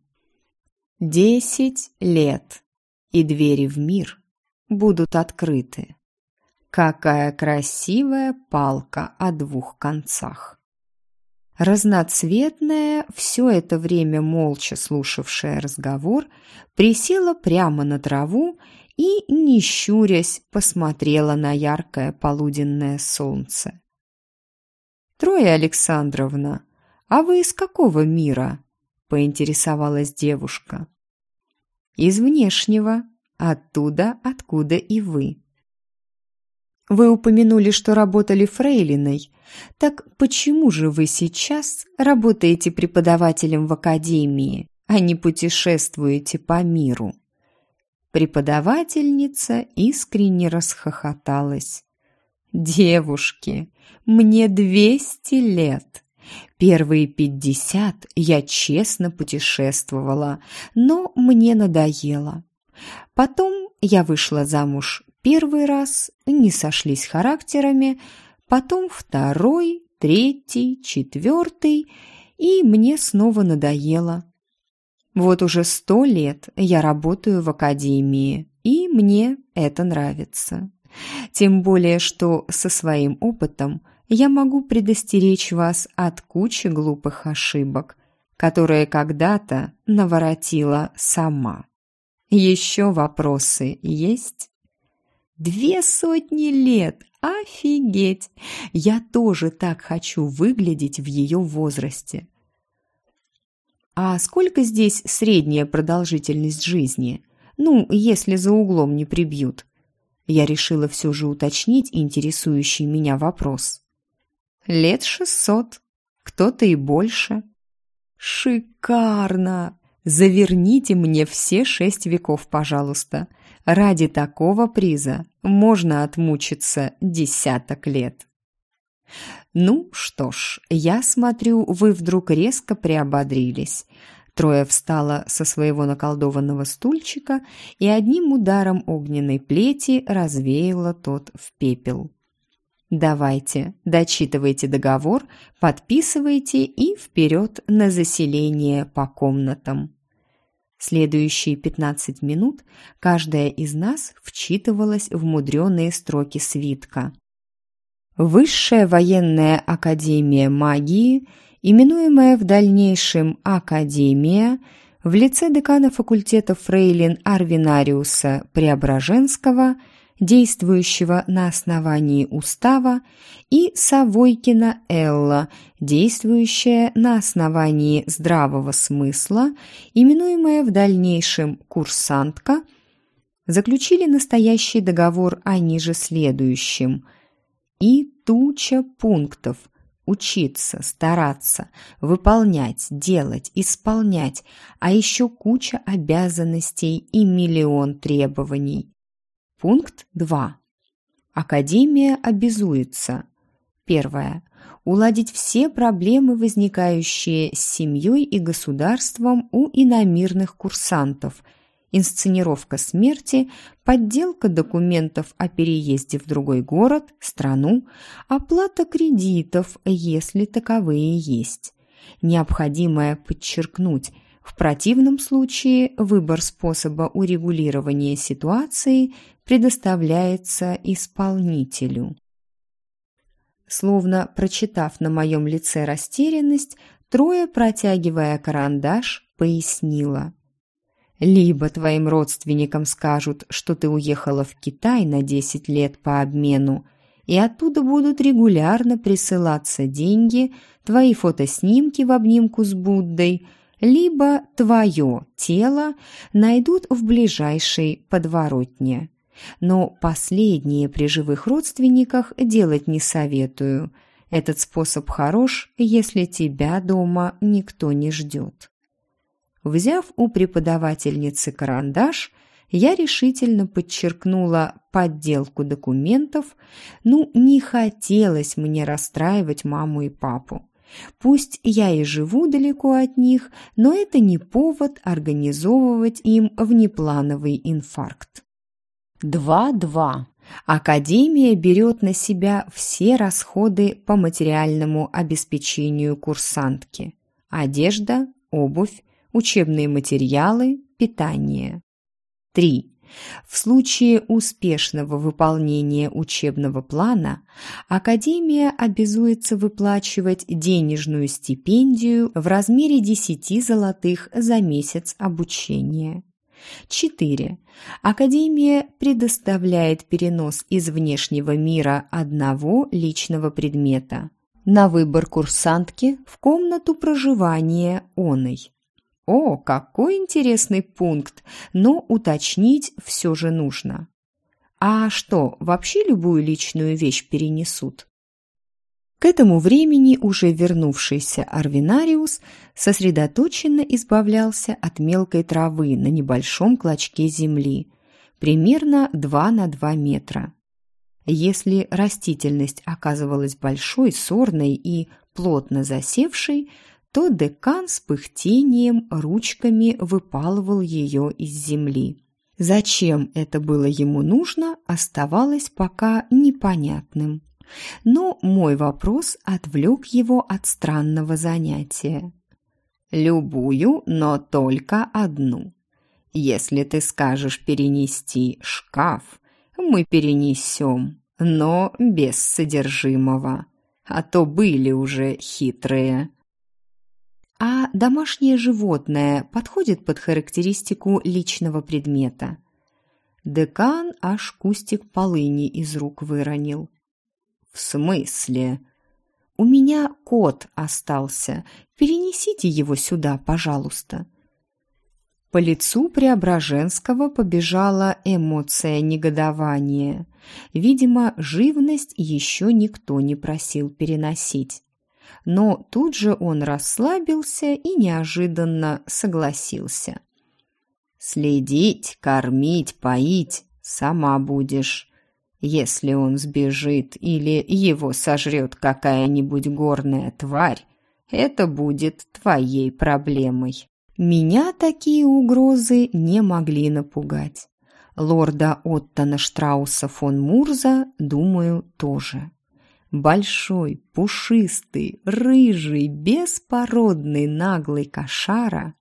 Десять лет и двери в мир будут открыты. Какая красивая палка о двух концах! Разноцветная, все это время молча слушавшая разговор, присела прямо на траву и, не щурясь, посмотрела на яркое полуденное солнце. «Троя Александровна, а вы из какого мира?» – поинтересовалась девушка. Из внешнего, оттуда, откуда и вы. Вы упомянули, что работали фрейлиной. Так почему же вы сейчас работаете преподавателем в академии, а не путешествуете по миру?» Преподавательница искренне расхохоталась. «Девушки, мне двести лет. Первые пятьдесят я честно путешествовала, но мне надоело. Потом я вышла замуж первый раз, не сошлись характерами, потом второй, третий, четвертый, и мне снова надоело. Вот уже сто лет я работаю в академии, и мне это нравится. Тем более, что со своим опытом я могу предостеречь вас от кучи глупых ошибок, которые когда-то наворотила сама. Еще вопросы есть? Две сотни лет! Офигеть! Я тоже так хочу выглядеть в ее возрасте. А сколько здесь средняя продолжительность жизни? Ну, если за углом не прибьют. Я решила все же уточнить интересующий меня вопрос. Лет шестьсот, кто-то и больше. Шикарно! Заверните мне все шесть веков, пожалуйста. Ради такого приза можно отмучиться десяток лет. Ну что ж, я смотрю, вы вдруг резко приободрились. Трое встала со своего наколдованного стульчика и одним ударом огненной плети развеяла тот в пепел. Давайте, дочитывайте договор, подписывайте и вперед на заселение по комнатам. Следующие 15 минут каждая из нас вчитывалась в мудреные строки свитка. Высшая военная академия магии, именуемая в дальнейшем Академия, в лице декана факультета Фрейлин Арвинариуса Преображенского – действующего на основании устава, и Савойкина Элла, действующая на основании здравого смысла, именуемая в дальнейшем курсантка, заключили настоящий договор о ниже следующем. И туча пунктов – учиться, стараться, выполнять, делать, исполнять, а еще куча обязанностей и миллион требований. Пункт 2. Академия обязуется. Первое. Уладить все проблемы, возникающие с семьей и государством у иномирных курсантов. Инсценировка смерти, подделка документов о переезде в другой город, страну, оплата кредитов, если таковые есть. Необходимое подчеркнуть – в противном случае выбор способа урегулирования ситуации предоставляется исполнителю. Словно прочитав на моем лице растерянность, Трое, протягивая карандаш, пояснила. «Либо твоим родственникам скажут, что ты уехала в Китай на 10 лет по обмену, и оттуда будут регулярно присылаться деньги, твои фотоснимки в обнимку с Буддой, либо твое тело найдут в ближайшей подворотне. Но последнее при живых родственниках делать не советую. Этот способ хорош, если тебя дома никто не ждет. Взяв у преподавательницы карандаш, я решительно подчеркнула подделку документов, ну, не хотелось мне расстраивать маму и папу. Пусть я и живу далеко от них, но это не повод организовывать им внеплановый инфаркт. 2.2. Академия берет на себя все расходы по материальному обеспечению курсантки. Одежда, обувь, учебные материалы, питание. 3. В случае успешного выполнения учебного плана Академия обязуется выплачивать денежную стипендию в размере 10 золотых за месяц обучения. 4. Академия предоставляет перенос из внешнего мира одного личного предмета на выбор курсантки в комнату проживания оной. О, какой интересный пункт, но уточнить все же нужно. А что, вообще любую личную вещь перенесут? К этому времени уже вернувшийся Арвинариус сосредоточенно избавлялся от мелкой травы на небольшом клочке земли, примерно 2 на 2 метра. Если растительность оказывалась большой, сорной и плотно засевшей, то декан с пыхтением ручками выпалывал ее из земли. Зачем это было ему нужно, оставалось пока непонятным. Но мой вопрос отвлек его от странного занятия. «Любую, но только одну. Если ты скажешь перенести шкаф, мы перенесем, но без содержимого, а то были уже хитрые». А домашнее животное подходит под характеристику личного предмета. Декан аж кустик полыни из рук выронил. «В смысле?» «У меня кот остался. Перенесите его сюда, пожалуйста». По лицу Преображенского побежала эмоция негодования. Видимо, живность еще никто не просил переносить но тут же он расслабился и неожиданно согласился. «Следить, кормить, поить сама будешь. Если он сбежит или его сожрет какая-нибудь горная тварь, это будет твоей проблемой». Меня такие угрозы не могли напугать. Лорда Оттона Штрауса фон Мурза, думаю, тоже. Большой, пушистый, рыжий, беспородный наглый кошара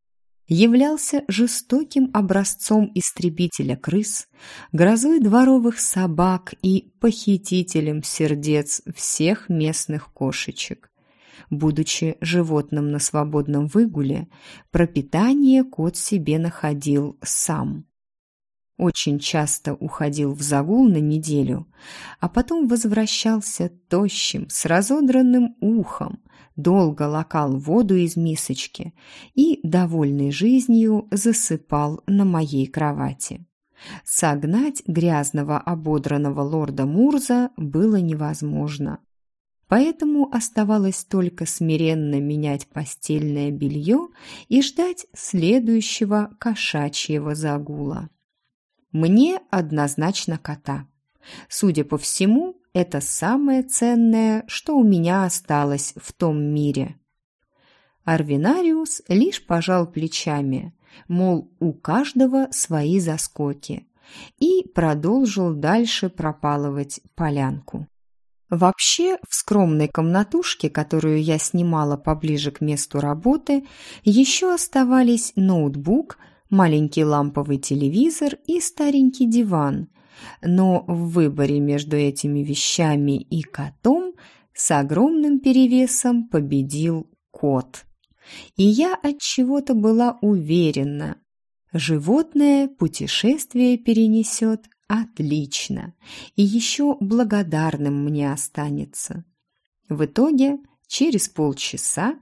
являлся жестоким образцом истребителя крыс, грозой дворовых собак и похитителем сердец всех местных кошечек. Будучи животным на свободном выгуле, пропитание кот себе находил сам очень часто уходил в загул на неделю, а потом возвращался тощим, с разодранным ухом, долго лакал воду из мисочки и, довольный жизнью, засыпал на моей кровати. Согнать грязного ободранного лорда Мурза было невозможно. Поэтому оставалось только смиренно менять постельное белье и ждать следующего кошачьего загула. Мне однозначно кота. Судя по всему, это самое ценное, что у меня осталось в том мире. Арвинариус лишь пожал плечами, мол, у каждого свои заскоки, и продолжил дальше пропалывать полянку. Вообще, в скромной комнатушке, которую я снимала поближе к месту работы, еще оставались ноутбук – маленький ламповый телевизор и старенький диван. Но в выборе между этими вещами и котом с огромным перевесом победил кот. И я от чего-то была уверена, животное путешествие перенесет отлично и еще благодарным мне останется. В итоге через полчаса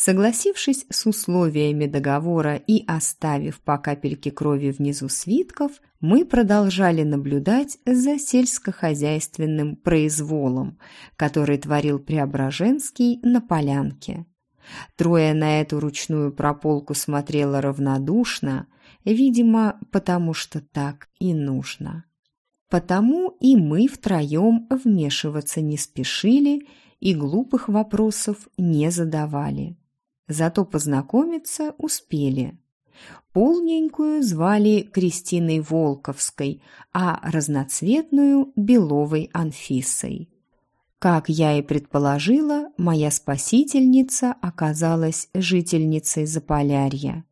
Согласившись с условиями договора и оставив по капельке крови внизу свитков, мы продолжали наблюдать за сельскохозяйственным произволом, который творил Преображенский на полянке. Трое на эту ручную прополку смотрела равнодушно, видимо, потому что так и нужно. Потому и мы втроем вмешиваться не спешили и глупых вопросов не задавали. Зато познакомиться успели. Полненькую звали Кристиной Волковской, а разноцветную – Беловой Анфисой. Как я и предположила, моя спасительница оказалась жительницей Заполярья.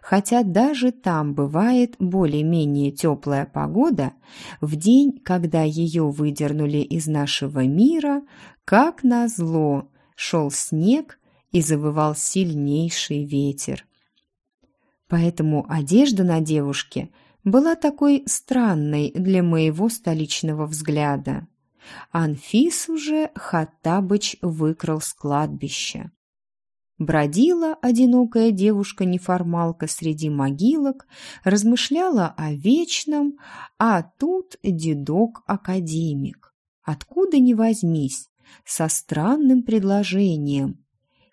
Хотя даже там бывает более-менее теплая погода, в день, когда ее выдернули из нашего мира, как назло, шел снег и завывал сильнейший ветер. Поэтому одежда на девушке была такой странной для моего столичного взгляда. Анфис уже Хаттабыч выкрал с кладбища. Бродила одинокая девушка-неформалка среди могилок, размышляла о вечном, а тут дедок-академик. Откуда ни возьмись, со странным предложением.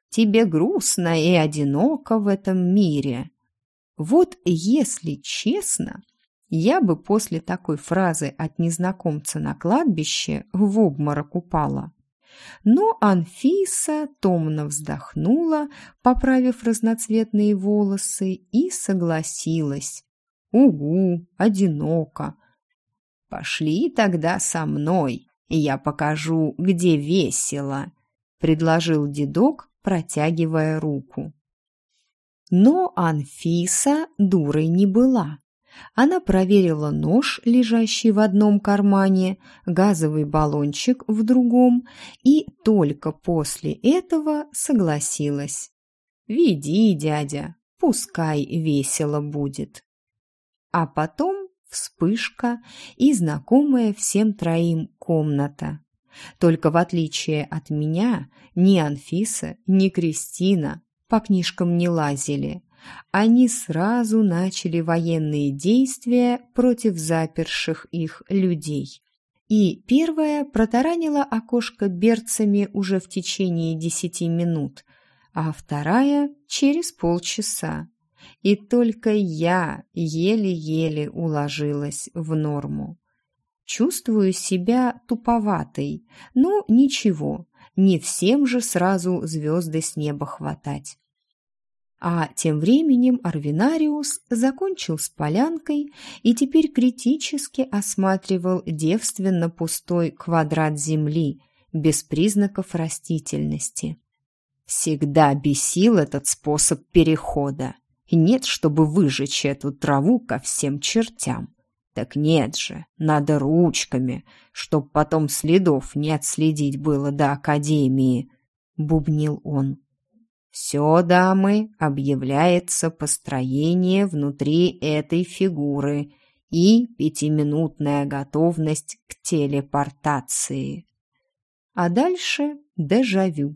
«Тебе грустно и одиноко в этом мире». Вот если честно, я бы после такой фразы от незнакомца на кладбище в обморок упала. Но Анфиса томно вздохнула, поправив разноцветные волосы, и согласилась. «Угу, одиноко. Пошли тогда со мной, я покажу, где весело», — предложил дедок, протягивая руку. Но Анфиса дурой не была. Она проверила нож, лежащий в одном кармане, газовый баллончик в другом, и только после этого согласилась. «Веди, дядя, пускай весело будет». А потом вспышка и знакомая всем троим комната. Только в отличие от меня, ни Анфиса, ни Кристина по книжкам не лазили – они сразу начали военные действия против заперших их людей. И первая протаранила окошко берцами уже в течение десяти минут, а вторая — через полчаса. И только я еле-еле уложилась в норму. Чувствую себя туповатой, но ничего, не всем же сразу звезды с неба хватать. А тем временем Арвинариус закончил с полянкой и теперь критически осматривал девственно пустой квадрат земли без признаков растительности. Всегда бесил этот способ перехода. нет, чтобы выжечь эту траву ко всем чертям. Так нет же, надо ручками, чтоб потом следов не отследить было до Академии, — бубнил он. Все, дамы, объявляется построение внутри этой фигуры и пятиминутная готовность к телепортации. А дальше дежавю.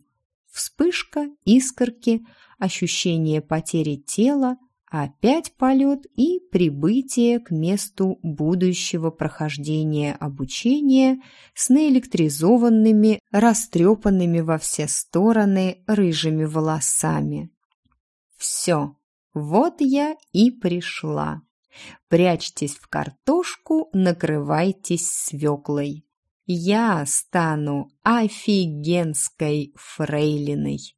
Вспышка, искорки, ощущение потери тела, Опять полет и прибытие к месту будущего прохождения обучения с наэлектризованными, растрепанными во все стороны рыжими волосами. Все, вот я и пришла. Прячьтесь в картошку, накрывайтесь свеклой. Я стану офигенской фрейлиной.